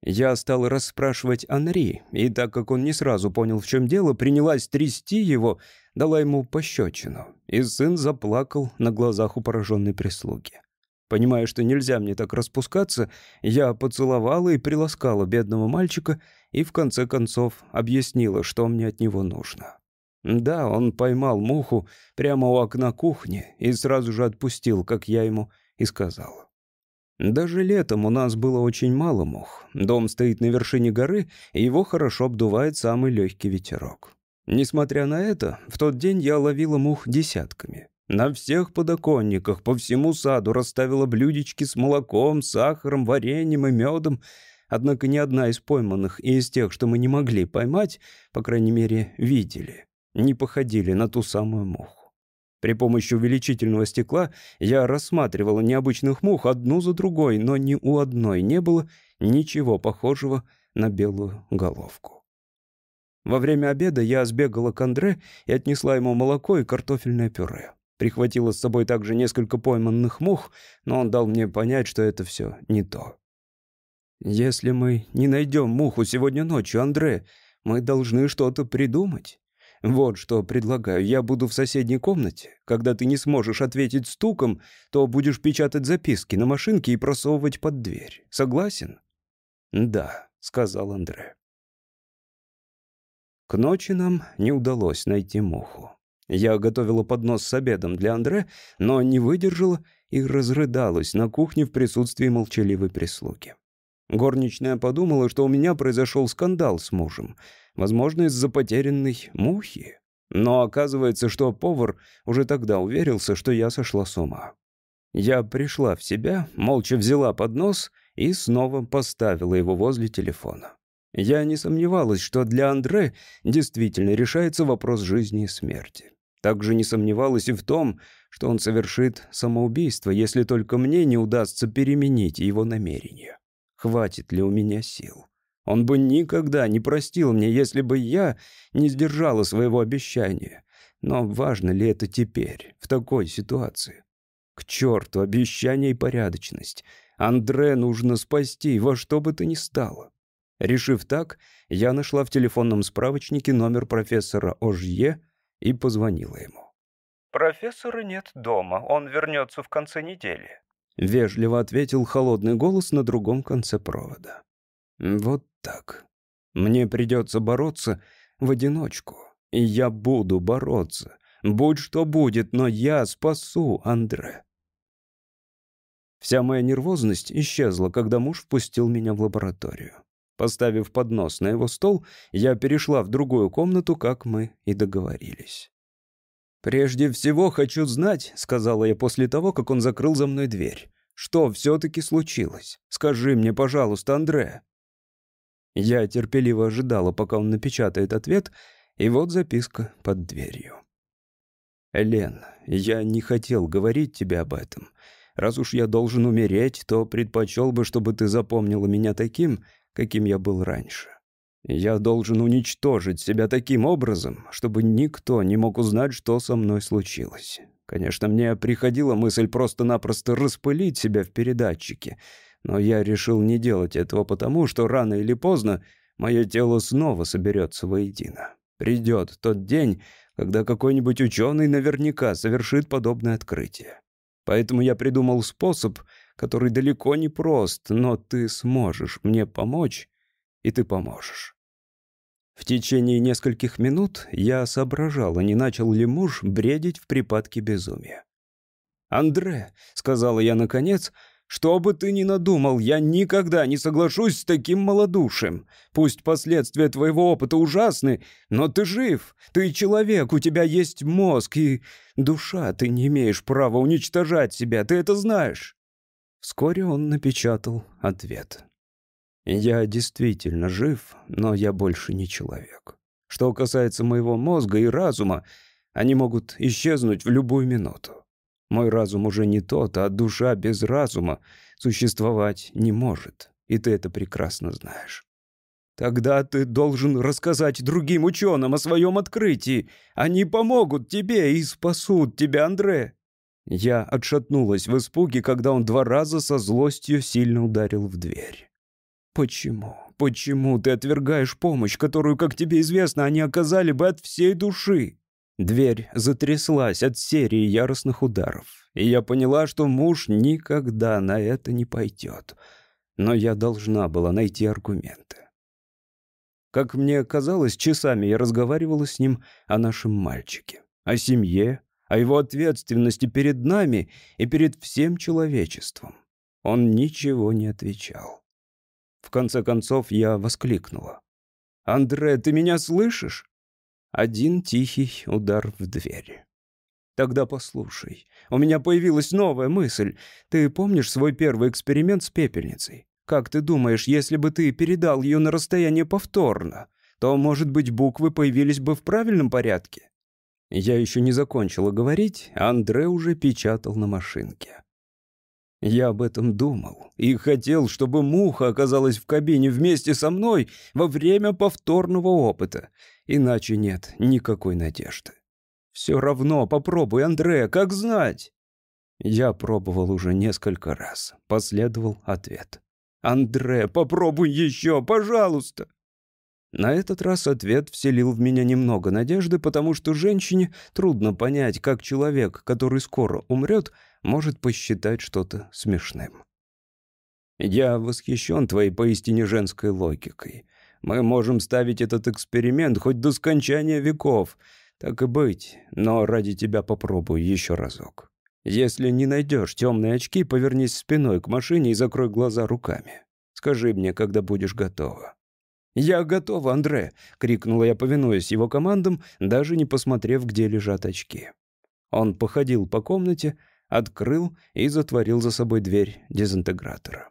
Я стал расспрашивать Анри, и так как он не сразу понял, в чем дело, принялась трясти его, дала ему пощечину. И сын заплакал на глазах у пораженной прислуги. Понимая, что нельзя мне так распускаться, я поцеловала и приласкала бедного мальчика и в конце концов объяснила, что мне от него нужно. Да, он поймал муху прямо у окна кухни и сразу же отпустил, как я ему и сказал. Даже летом у нас было очень мало мух. Дом стоит на вершине горы, и его хорошо обдувает самый легкий ветерок. Несмотря на это, в тот день я ловила мух десятками. На всех подоконниках по всему саду расставила блюдечки с молоком, сахаром, вареньем и медом. Однако ни одна из пойманных и из тех, что мы не могли поймать, по крайней мере, видели, не походили на ту самую муху. При помощи увеличительного стекла я рассматривала необычных мух одну за другой, но ни у одной не было ничего похожего на белую головку. Во время обеда я сбегала к Андре и отнесла ему молоко и картофельное пюре. Прихватила с собой также несколько пойманных мух, но он дал мне понять, что это все не то. «Если мы не найдем муху сегодня ночью, Андре, мы должны что-то придумать. Вот что предлагаю. Я буду в соседней комнате. Когда ты не сможешь ответить стуком, то будешь печатать записки на машинке и просовывать под дверь. Согласен?» «Да», — сказал Андре. К ночи нам не удалось найти муху. Я готовила поднос с обедом для Андре, но не выдержала и разрыдалась на кухне в присутствии молчаливой прислуги. Горничная подумала, что у меня произошел скандал с мужем, возможно, из-за потерянной мухи. Но оказывается, что повар уже тогда уверился, что я сошла с ума. Я пришла в себя, молча взяла поднос и снова поставила его возле телефона. Я не сомневалась, что для Андре действительно решается вопрос жизни и смерти. Также не сомневалась и в том, что он совершит самоубийство, если только мне не удастся переменить его намерения. Хватит ли у меня сил? Он бы никогда не простил мне, если бы я не сдержала своего обещания. Но важно ли это теперь, в такой ситуации? К черту обещание и порядочность. Андре нужно спасти во что бы то ни стало. Решив так, я нашла в телефонном справочнике номер профессора Ожье и позвонила ему. «Профессора нет дома, он вернется в конце недели», — вежливо ответил холодный голос на другом конце провода. «Вот так. Мне придется бороться в одиночку, и я буду бороться. Будь что будет, но я спасу Андре». Вся моя нервозность исчезла, когда муж впустил меня в лабораторию. Поставив поднос на его стол, я перешла в другую комнату, как мы и договорились. «Прежде всего хочу знать», — сказала я после того, как он закрыл за мной дверь. «Что все-таки случилось? Скажи мне, пожалуйста, Андре». Я терпеливо ожидала, пока он напечатает ответ, и вот записка под дверью. «Элен, я не хотел говорить тебе об этом. Раз уж я должен умереть, то предпочел бы, чтобы ты запомнила меня таким, каким я был раньше. Я должен уничтожить себя таким образом, чтобы никто не мог узнать, что со мной случилось. Конечно, мне приходила мысль просто-напросто распылить себя в передатчике, но я решил не делать этого потому, что рано или поздно мое тело снова соберется воедино. Придет тот день, когда какой-нибудь ученый наверняка совершит подобное открытие. Поэтому я придумал способ, который далеко не прост, но ты сможешь мне помочь, и ты поможешь. В течение нескольких минут я соображал, не начал ли муж бредить в припадке безумия. «Андре», — сказала я наконец, — «что бы ты ни надумал, я никогда не соглашусь с таким малодушием. Пусть последствия твоего опыта ужасны, но ты жив, ты человек, у тебя есть мозг и душа, ты не имеешь права уничтожать себя, ты это знаешь». Вскоре он напечатал ответ. «Я действительно жив, но я больше не человек. Что касается моего мозга и разума, они могут исчезнуть в любую минуту. Мой разум уже не тот, а душа без разума существовать не может, и ты это прекрасно знаешь. Тогда ты должен рассказать другим ученым о своем открытии. Они помогут тебе и спасут тебя, Андре. Я отшатнулась в испуге, когда он два раза со злостью сильно ударил в дверь. «Почему? Почему ты отвергаешь помощь, которую, как тебе известно, они оказали бы от всей души?» Дверь затряслась от серии яростных ударов, и я поняла, что муж никогда на это не пойдет. Но я должна была найти аргументы. Как мне казалось, часами я разговаривала с ним о нашем мальчике, о семье, о его ответственности перед нами и перед всем человечеством. Он ничего не отвечал. В конце концов я воскликнула. «Андре, ты меня слышишь?» Один тихий удар в дверь. «Тогда послушай. У меня появилась новая мысль. Ты помнишь свой первый эксперимент с пепельницей? Как ты думаешь, если бы ты передал ее на расстояние повторно, то, может быть, буквы появились бы в правильном порядке?» Я еще не закончила говорить, а Андре уже печатал на машинке. Я об этом думал и хотел, чтобы муха оказалась в кабине вместе со мной во время повторного опыта. Иначе нет никакой надежды. Все равно попробуй, Андре, как знать? Я пробовал уже несколько раз. Последовал ответ. «Андре, попробуй еще, пожалуйста!» На этот раз ответ вселил в меня немного надежды, потому что женщине трудно понять, как человек, который скоро умрет, может посчитать что-то смешным. Я восхищен твоей поистине женской логикой. Мы можем ставить этот эксперимент хоть до скончания веков. Так и быть, но ради тебя попробую еще разок. Если не найдешь темные очки, повернись спиной к машине и закрой глаза руками. Скажи мне, когда будешь готова. «Я готова, Андре!» — крикнула я, повинуясь его командам, даже не посмотрев, где лежат очки. Он походил по комнате, открыл и затворил за собой дверь дезинтегратора.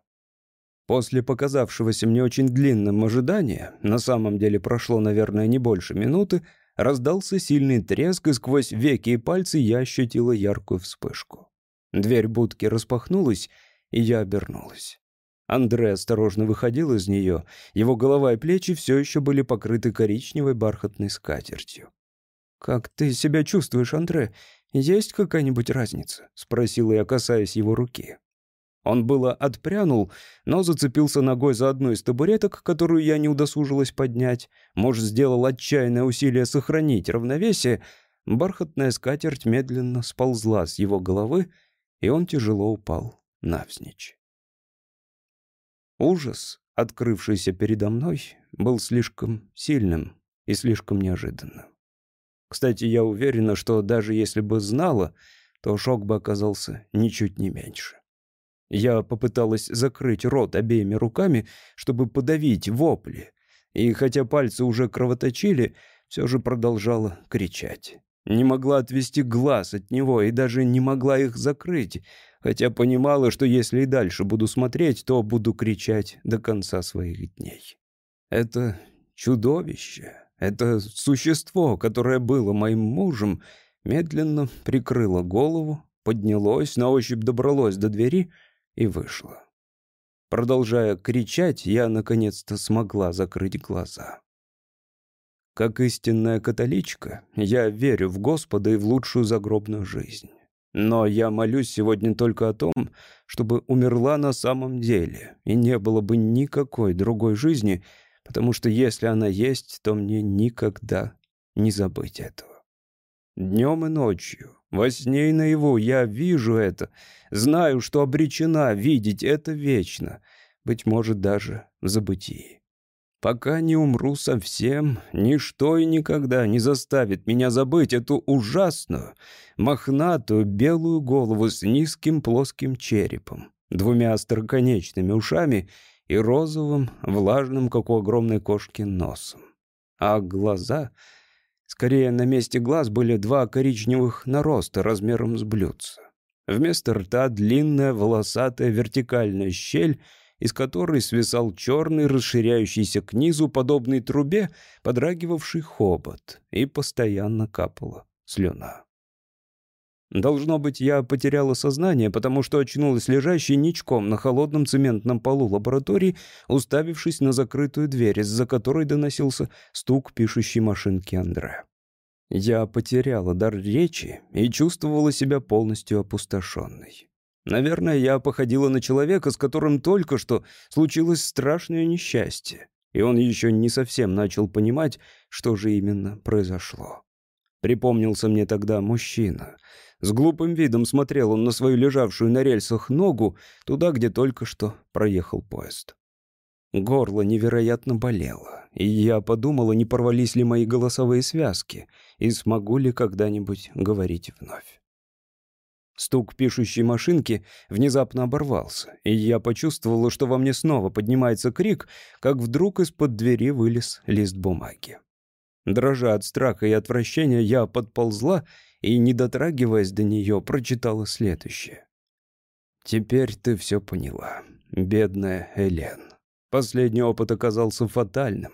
После показавшегося мне очень длинным ожидания, на самом деле прошло, наверное, не больше минуты, раздался сильный треск, и сквозь веки и пальцы я ощутила яркую вспышку. Дверь будки распахнулась, и я обернулась. Андре осторожно выходил из нее. Его голова и плечи все еще были покрыты коричневой бархатной скатертью. «Как ты себя чувствуешь, Андре? Есть какая-нибудь разница?» — спросила я, касаясь его руки. Он было отпрянул, но зацепился ногой за одну из табуреток, которую я не удосужилась поднять. Может, сделал отчаянное усилие сохранить равновесие. Бархатная скатерть медленно сползла с его головы, и он тяжело упал навзничь. Ужас, открывшийся передо мной, был слишком сильным и слишком неожиданным. Кстати, я уверена, что даже если бы знала, то шок бы оказался ничуть не меньше. Я попыталась закрыть рот обеими руками, чтобы подавить вопли, и хотя пальцы уже кровоточили, все же продолжала кричать. Не могла отвести глаз от него и даже не могла их закрыть, хотя понимала, что если и дальше буду смотреть, то буду кричать до конца своих дней. Это чудовище, это существо, которое было моим мужем, медленно прикрыло голову, поднялось, на ощупь добралось до двери и вышло. Продолжая кричать, я наконец-то смогла закрыть глаза. Как истинная католичка, я верю в Господа и в лучшую загробную жизнь. Но я молюсь сегодня только о том, чтобы умерла на самом деле, и не было бы никакой другой жизни, потому что если она есть, то мне никогда не забыть этого. Днем и ночью, во сне и наяву я вижу это, знаю, что обречена видеть это вечно, быть может, даже в забытии. Пока не умру совсем, ничто и никогда не заставит меня забыть эту ужасную, мохнатую белую голову с низким плоским черепом, двумя остроконечными ушами и розовым, влажным, как у огромной кошки, носом. А глаза... Скорее, на месте глаз были два коричневых нароста размером с блюдца. Вместо рта длинная волосатая вертикальная щель — из которой свисал черный, расширяющийся к низу, подобный трубе, подрагивавший хобот, и постоянно капала слюна. Должно быть, я потеряла сознание, потому что очнулась лежащей ничком на холодном цементном полу лаборатории, уставившись на закрытую дверь, из-за которой доносился стук пишущей машинки Андре. Я потеряла дар речи и чувствовала себя полностью опустошенной. Наверное, я походила на человека, с которым только что случилось страшное несчастье, и он еще не совсем начал понимать, что же именно произошло. Припомнился мне тогда мужчина. С глупым видом смотрел он на свою лежавшую на рельсах ногу, туда, где только что проехал поезд. Горло невероятно болело. и я подумала, не порвались ли мои голосовые связки, и смогу ли когда-нибудь говорить вновь. Стук пишущей машинки внезапно оборвался, и я почувствовала, что во мне снова поднимается крик, как вдруг из-под двери вылез лист бумаги. Дрожа от страха и отвращения, я подползла и, не дотрагиваясь до нее, прочитала следующее. «Теперь ты все поняла, бедная Элен. Последний опыт оказался фатальным.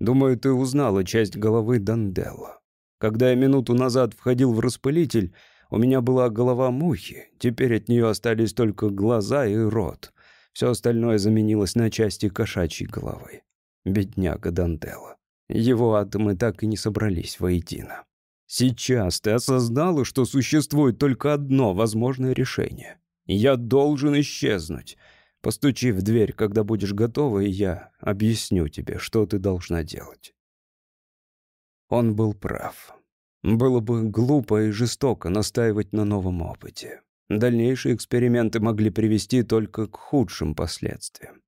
Думаю, ты узнала часть головы Данделла. Когда я минуту назад входил в распылитель, у меня была голова мухи, теперь от нее остались только глаза и рот. Все остальное заменилось на части кошачьей головы. Бедняга Данделла. Его атомы так и не собрались воедино. Сейчас ты осознала, что существует только одно возможное решение. Я должен исчезнуть. Постучи в дверь, когда будешь готова, и я объясню тебе, что ты должна делать. Он был прав. Было бы глупо и жестоко настаивать на новом опыте. Дальнейшие эксперименты могли привести только к худшим последствиям.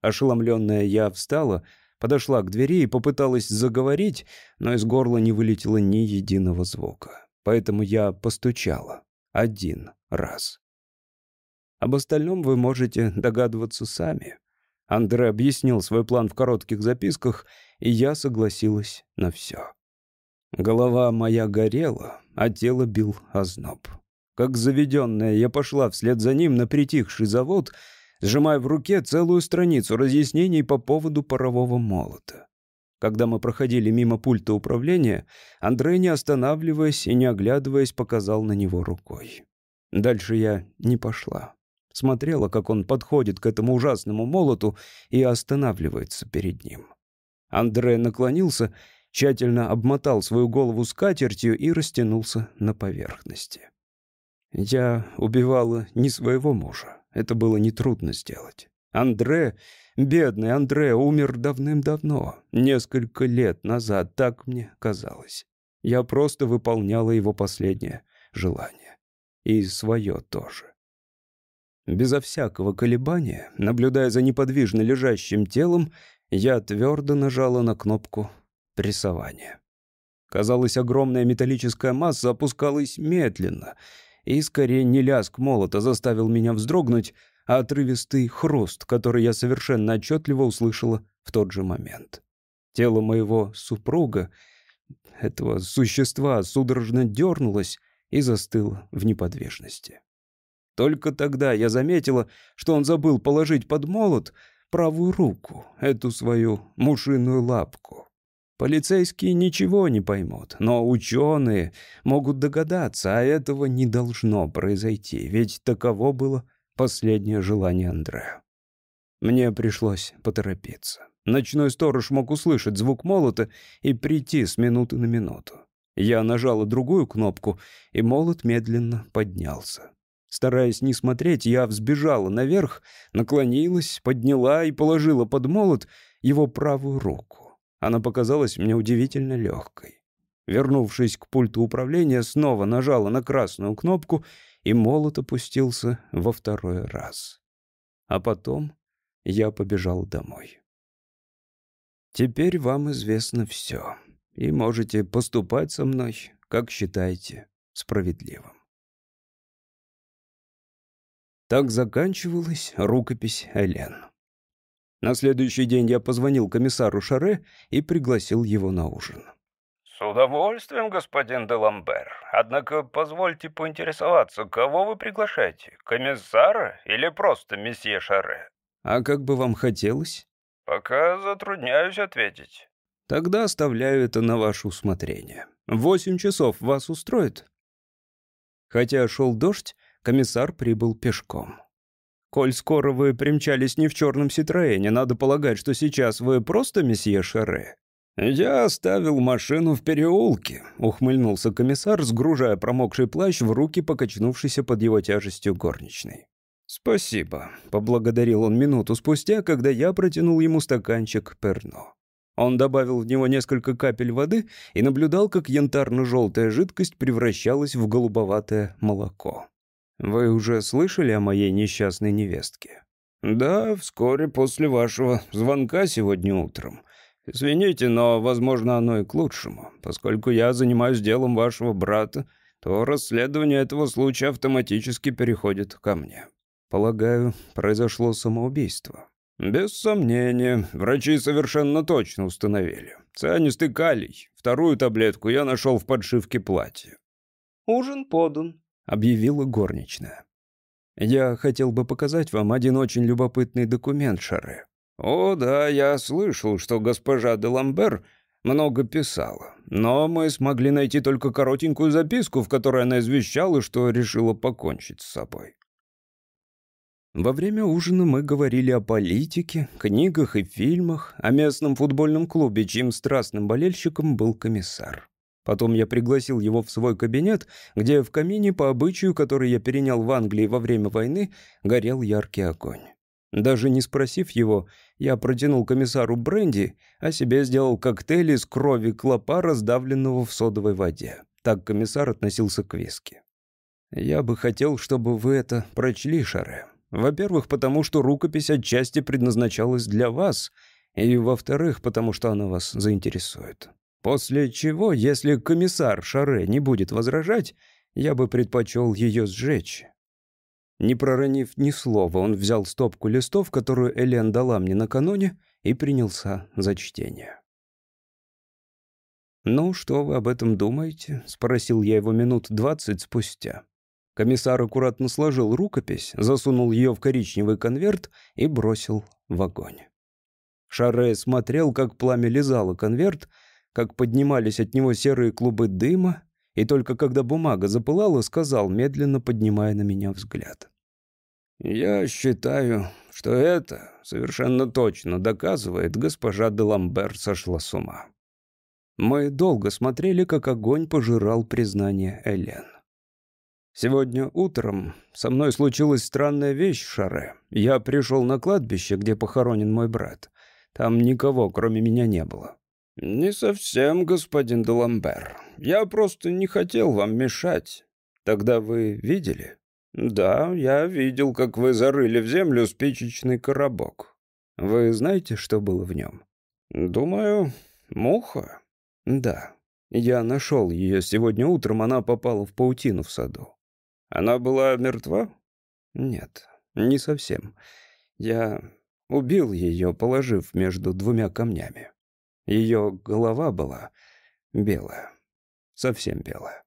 Ошеломленная я встала, подошла к двери и попыталась заговорить, но из горла не вылетело ни единого звука. Поэтому я постучала. Один раз. Об остальном вы можете догадываться сами. Андре объяснил свой план в коротких записках, и я согласилась на все. Голова моя горела, а тело бил озноб. Как заведенная, я пошла вслед за ним на притихший завод, сжимая в руке целую страницу разъяснений по поводу парового молота. Когда мы проходили мимо пульта управления, Андрей, не останавливаясь и не оглядываясь, показал на него рукой. Дальше я не пошла. Смотрела, как он подходит к этому ужасному молоту и останавливается перед ним. Андрей наклонился, тщательно обмотал свою голову скатертью и растянулся на поверхности. Я убивала не своего мужа. Это было нетрудно сделать. Андре, бедный Андре, умер давным-давно, несколько лет назад, так мне казалось. Я просто выполняла его последнее желание. И свое тоже. Безо всякого колебания, наблюдая за неподвижно лежащим телом, я твердо нажала на кнопку прессования. Казалось, огромная металлическая масса опускалась медленно, и скорее не лязг молота заставил меня вздрогнуть, а отрывистый хруст, который я совершенно отчетливо услышала в тот же момент. Тело моего супруга, этого существа, судорожно дернулось и застыло в неподвижности. Только тогда я заметила, что он забыл положить под молот правую руку, эту свою мушиную лапку. Полицейские ничего не поймут, но ученые могут догадаться, а этого не должно произойти, ведь таково было последнее желание Андрея. Мне пришлось поторопиться. Ночной сторож мог услышать звук молота и прийти с минуты на минуту. Я нажала другую кнопку, и молот медленно поднялся. Стараясь не смотреть, я взбежала наверх, наклонилась, подняла и положила под молот его правую руку. Она показалась мне удивительно легкой. Вернувшись к пульту управления, снова нажала на красную кнопку, и молот опустился во второй раз. А потом я побежал домой. Теперь вам известно все, и можете поступать со мной, как считаете справедливым. Так заканчивалась рукопись Элен. На следующий день я позвонил комиссару Шаре и пригласил его на ужин. «С удовольствием, господин де Ламбер. Однако позвольте поинтересоваться, кого вы приглашаете? Комиссара или просто месье Шаре?» «А как бы вам хотелось?» «Пока затрудняюсь ответить». «Тогда оставляю это на ваше усмотрение. Восемь часов вас устроит?» Хотя шел дождь, комиссар прибыл пешком. «Коль скоро вы примчались не в черном Ситроэне, надо полагать, что сейчас вы просто месье Шаре». «Я оставил машину в переулке», — ухмыльнулся комиссар, сгружая промокший плащ в руки, покачнувшийся под его тяжестью горничной. «Спасибо», — поблагодарил он минуту спустя, когда я протянул ему стаканчик перно. Он добавил в него несколько капель воды и наблюдал, как янтарно-желтая жидкость превращалась в голубоватое молоко. Вы уже слышали о моей несчастной невестке? Да, вскоре после вашего звонка сегодня утром. Извините, но, возможно, оно и к лучшему. Поскольку я занимаюсь делом вашего брата, то расследование этого случая автоматически переходит ко мне. Полагаю, произошло самоубийство. Без сомнения, врачи совершенно точно установили. Цианистый калий. Вторую таблетку я нашел в подшивке платья. «Ужин подан», — объявила горничная. «Я хотел бы показать вам один очень любопытный документ, Шаре. «О, да, я слышал, что госпожа де Ламбер много писала. Но мы смогли найти только коротенькую записку, в которой она извещала, что решила покончить с собой». Во время ужина мы говорили о политике, книгах и фильмах, о местном футбольном клубе, чьим страстным болельщиком был комиссар. Потом я пригласил его в свой кабинет, где в камине, по обычаю, который я перенял в Англии во время войны, горел яркий огонь. Даже не спросив его, я протянул комиссару бренди, а себе сделал коктейль из крови клопа, раздавленного в содовой воде. Так комиссар относился к виски. Я бы хотел, чтобы вы это прочли, Шаре. Во-первых, потому что рукопись отчасти предназначалась для вас, и, во-вторых, потому что она вас заинтересует. После чего, если комиссар Шаре не будет возражать, я бы предпочел ее сжечь. Не проронив ни слова, он взял стопку листов, которую Элен дала мне накануне, и принялся за чтение. «Ну, что вы об этом думаете?» — спросил я его минут двадцать спустя. Комиссар аккуратно сложил рукопись, засунул ее в коричневый конверт и бросил в огонь. Шаре смотрел, как пламя лизало конверт, как поднимались от него серые клубы дыма, и только когда бумага запылала, сказал, медленно поднимая на меня взгляд. «Я считаю, что это совершенно точно доказывает, госпожа де Ламбер сошла с ума». Мы долго смотрели, как огонь пожирал признание Элен. Сегодня утром со мной случилась странная вещь Шаре. Я пришел на кладбище, где похоронен мой брат. Там никого, кроме меня, не было. «Не совсем, господин Деламбер. Я просто не хотел вам мешать. Тогда вы видели?» «Да, я видел, как вы зарыли в землю спичечный коробок. Вы знаете, что было в нем?» «Думаю, муха». «Да. Я нашел ее сегодня утром, она попала в паутину в саду». Она была мертва? Нет, не совсем. Я убил ее, положив между двумя камнями. Ее голова была белая, совсем белая.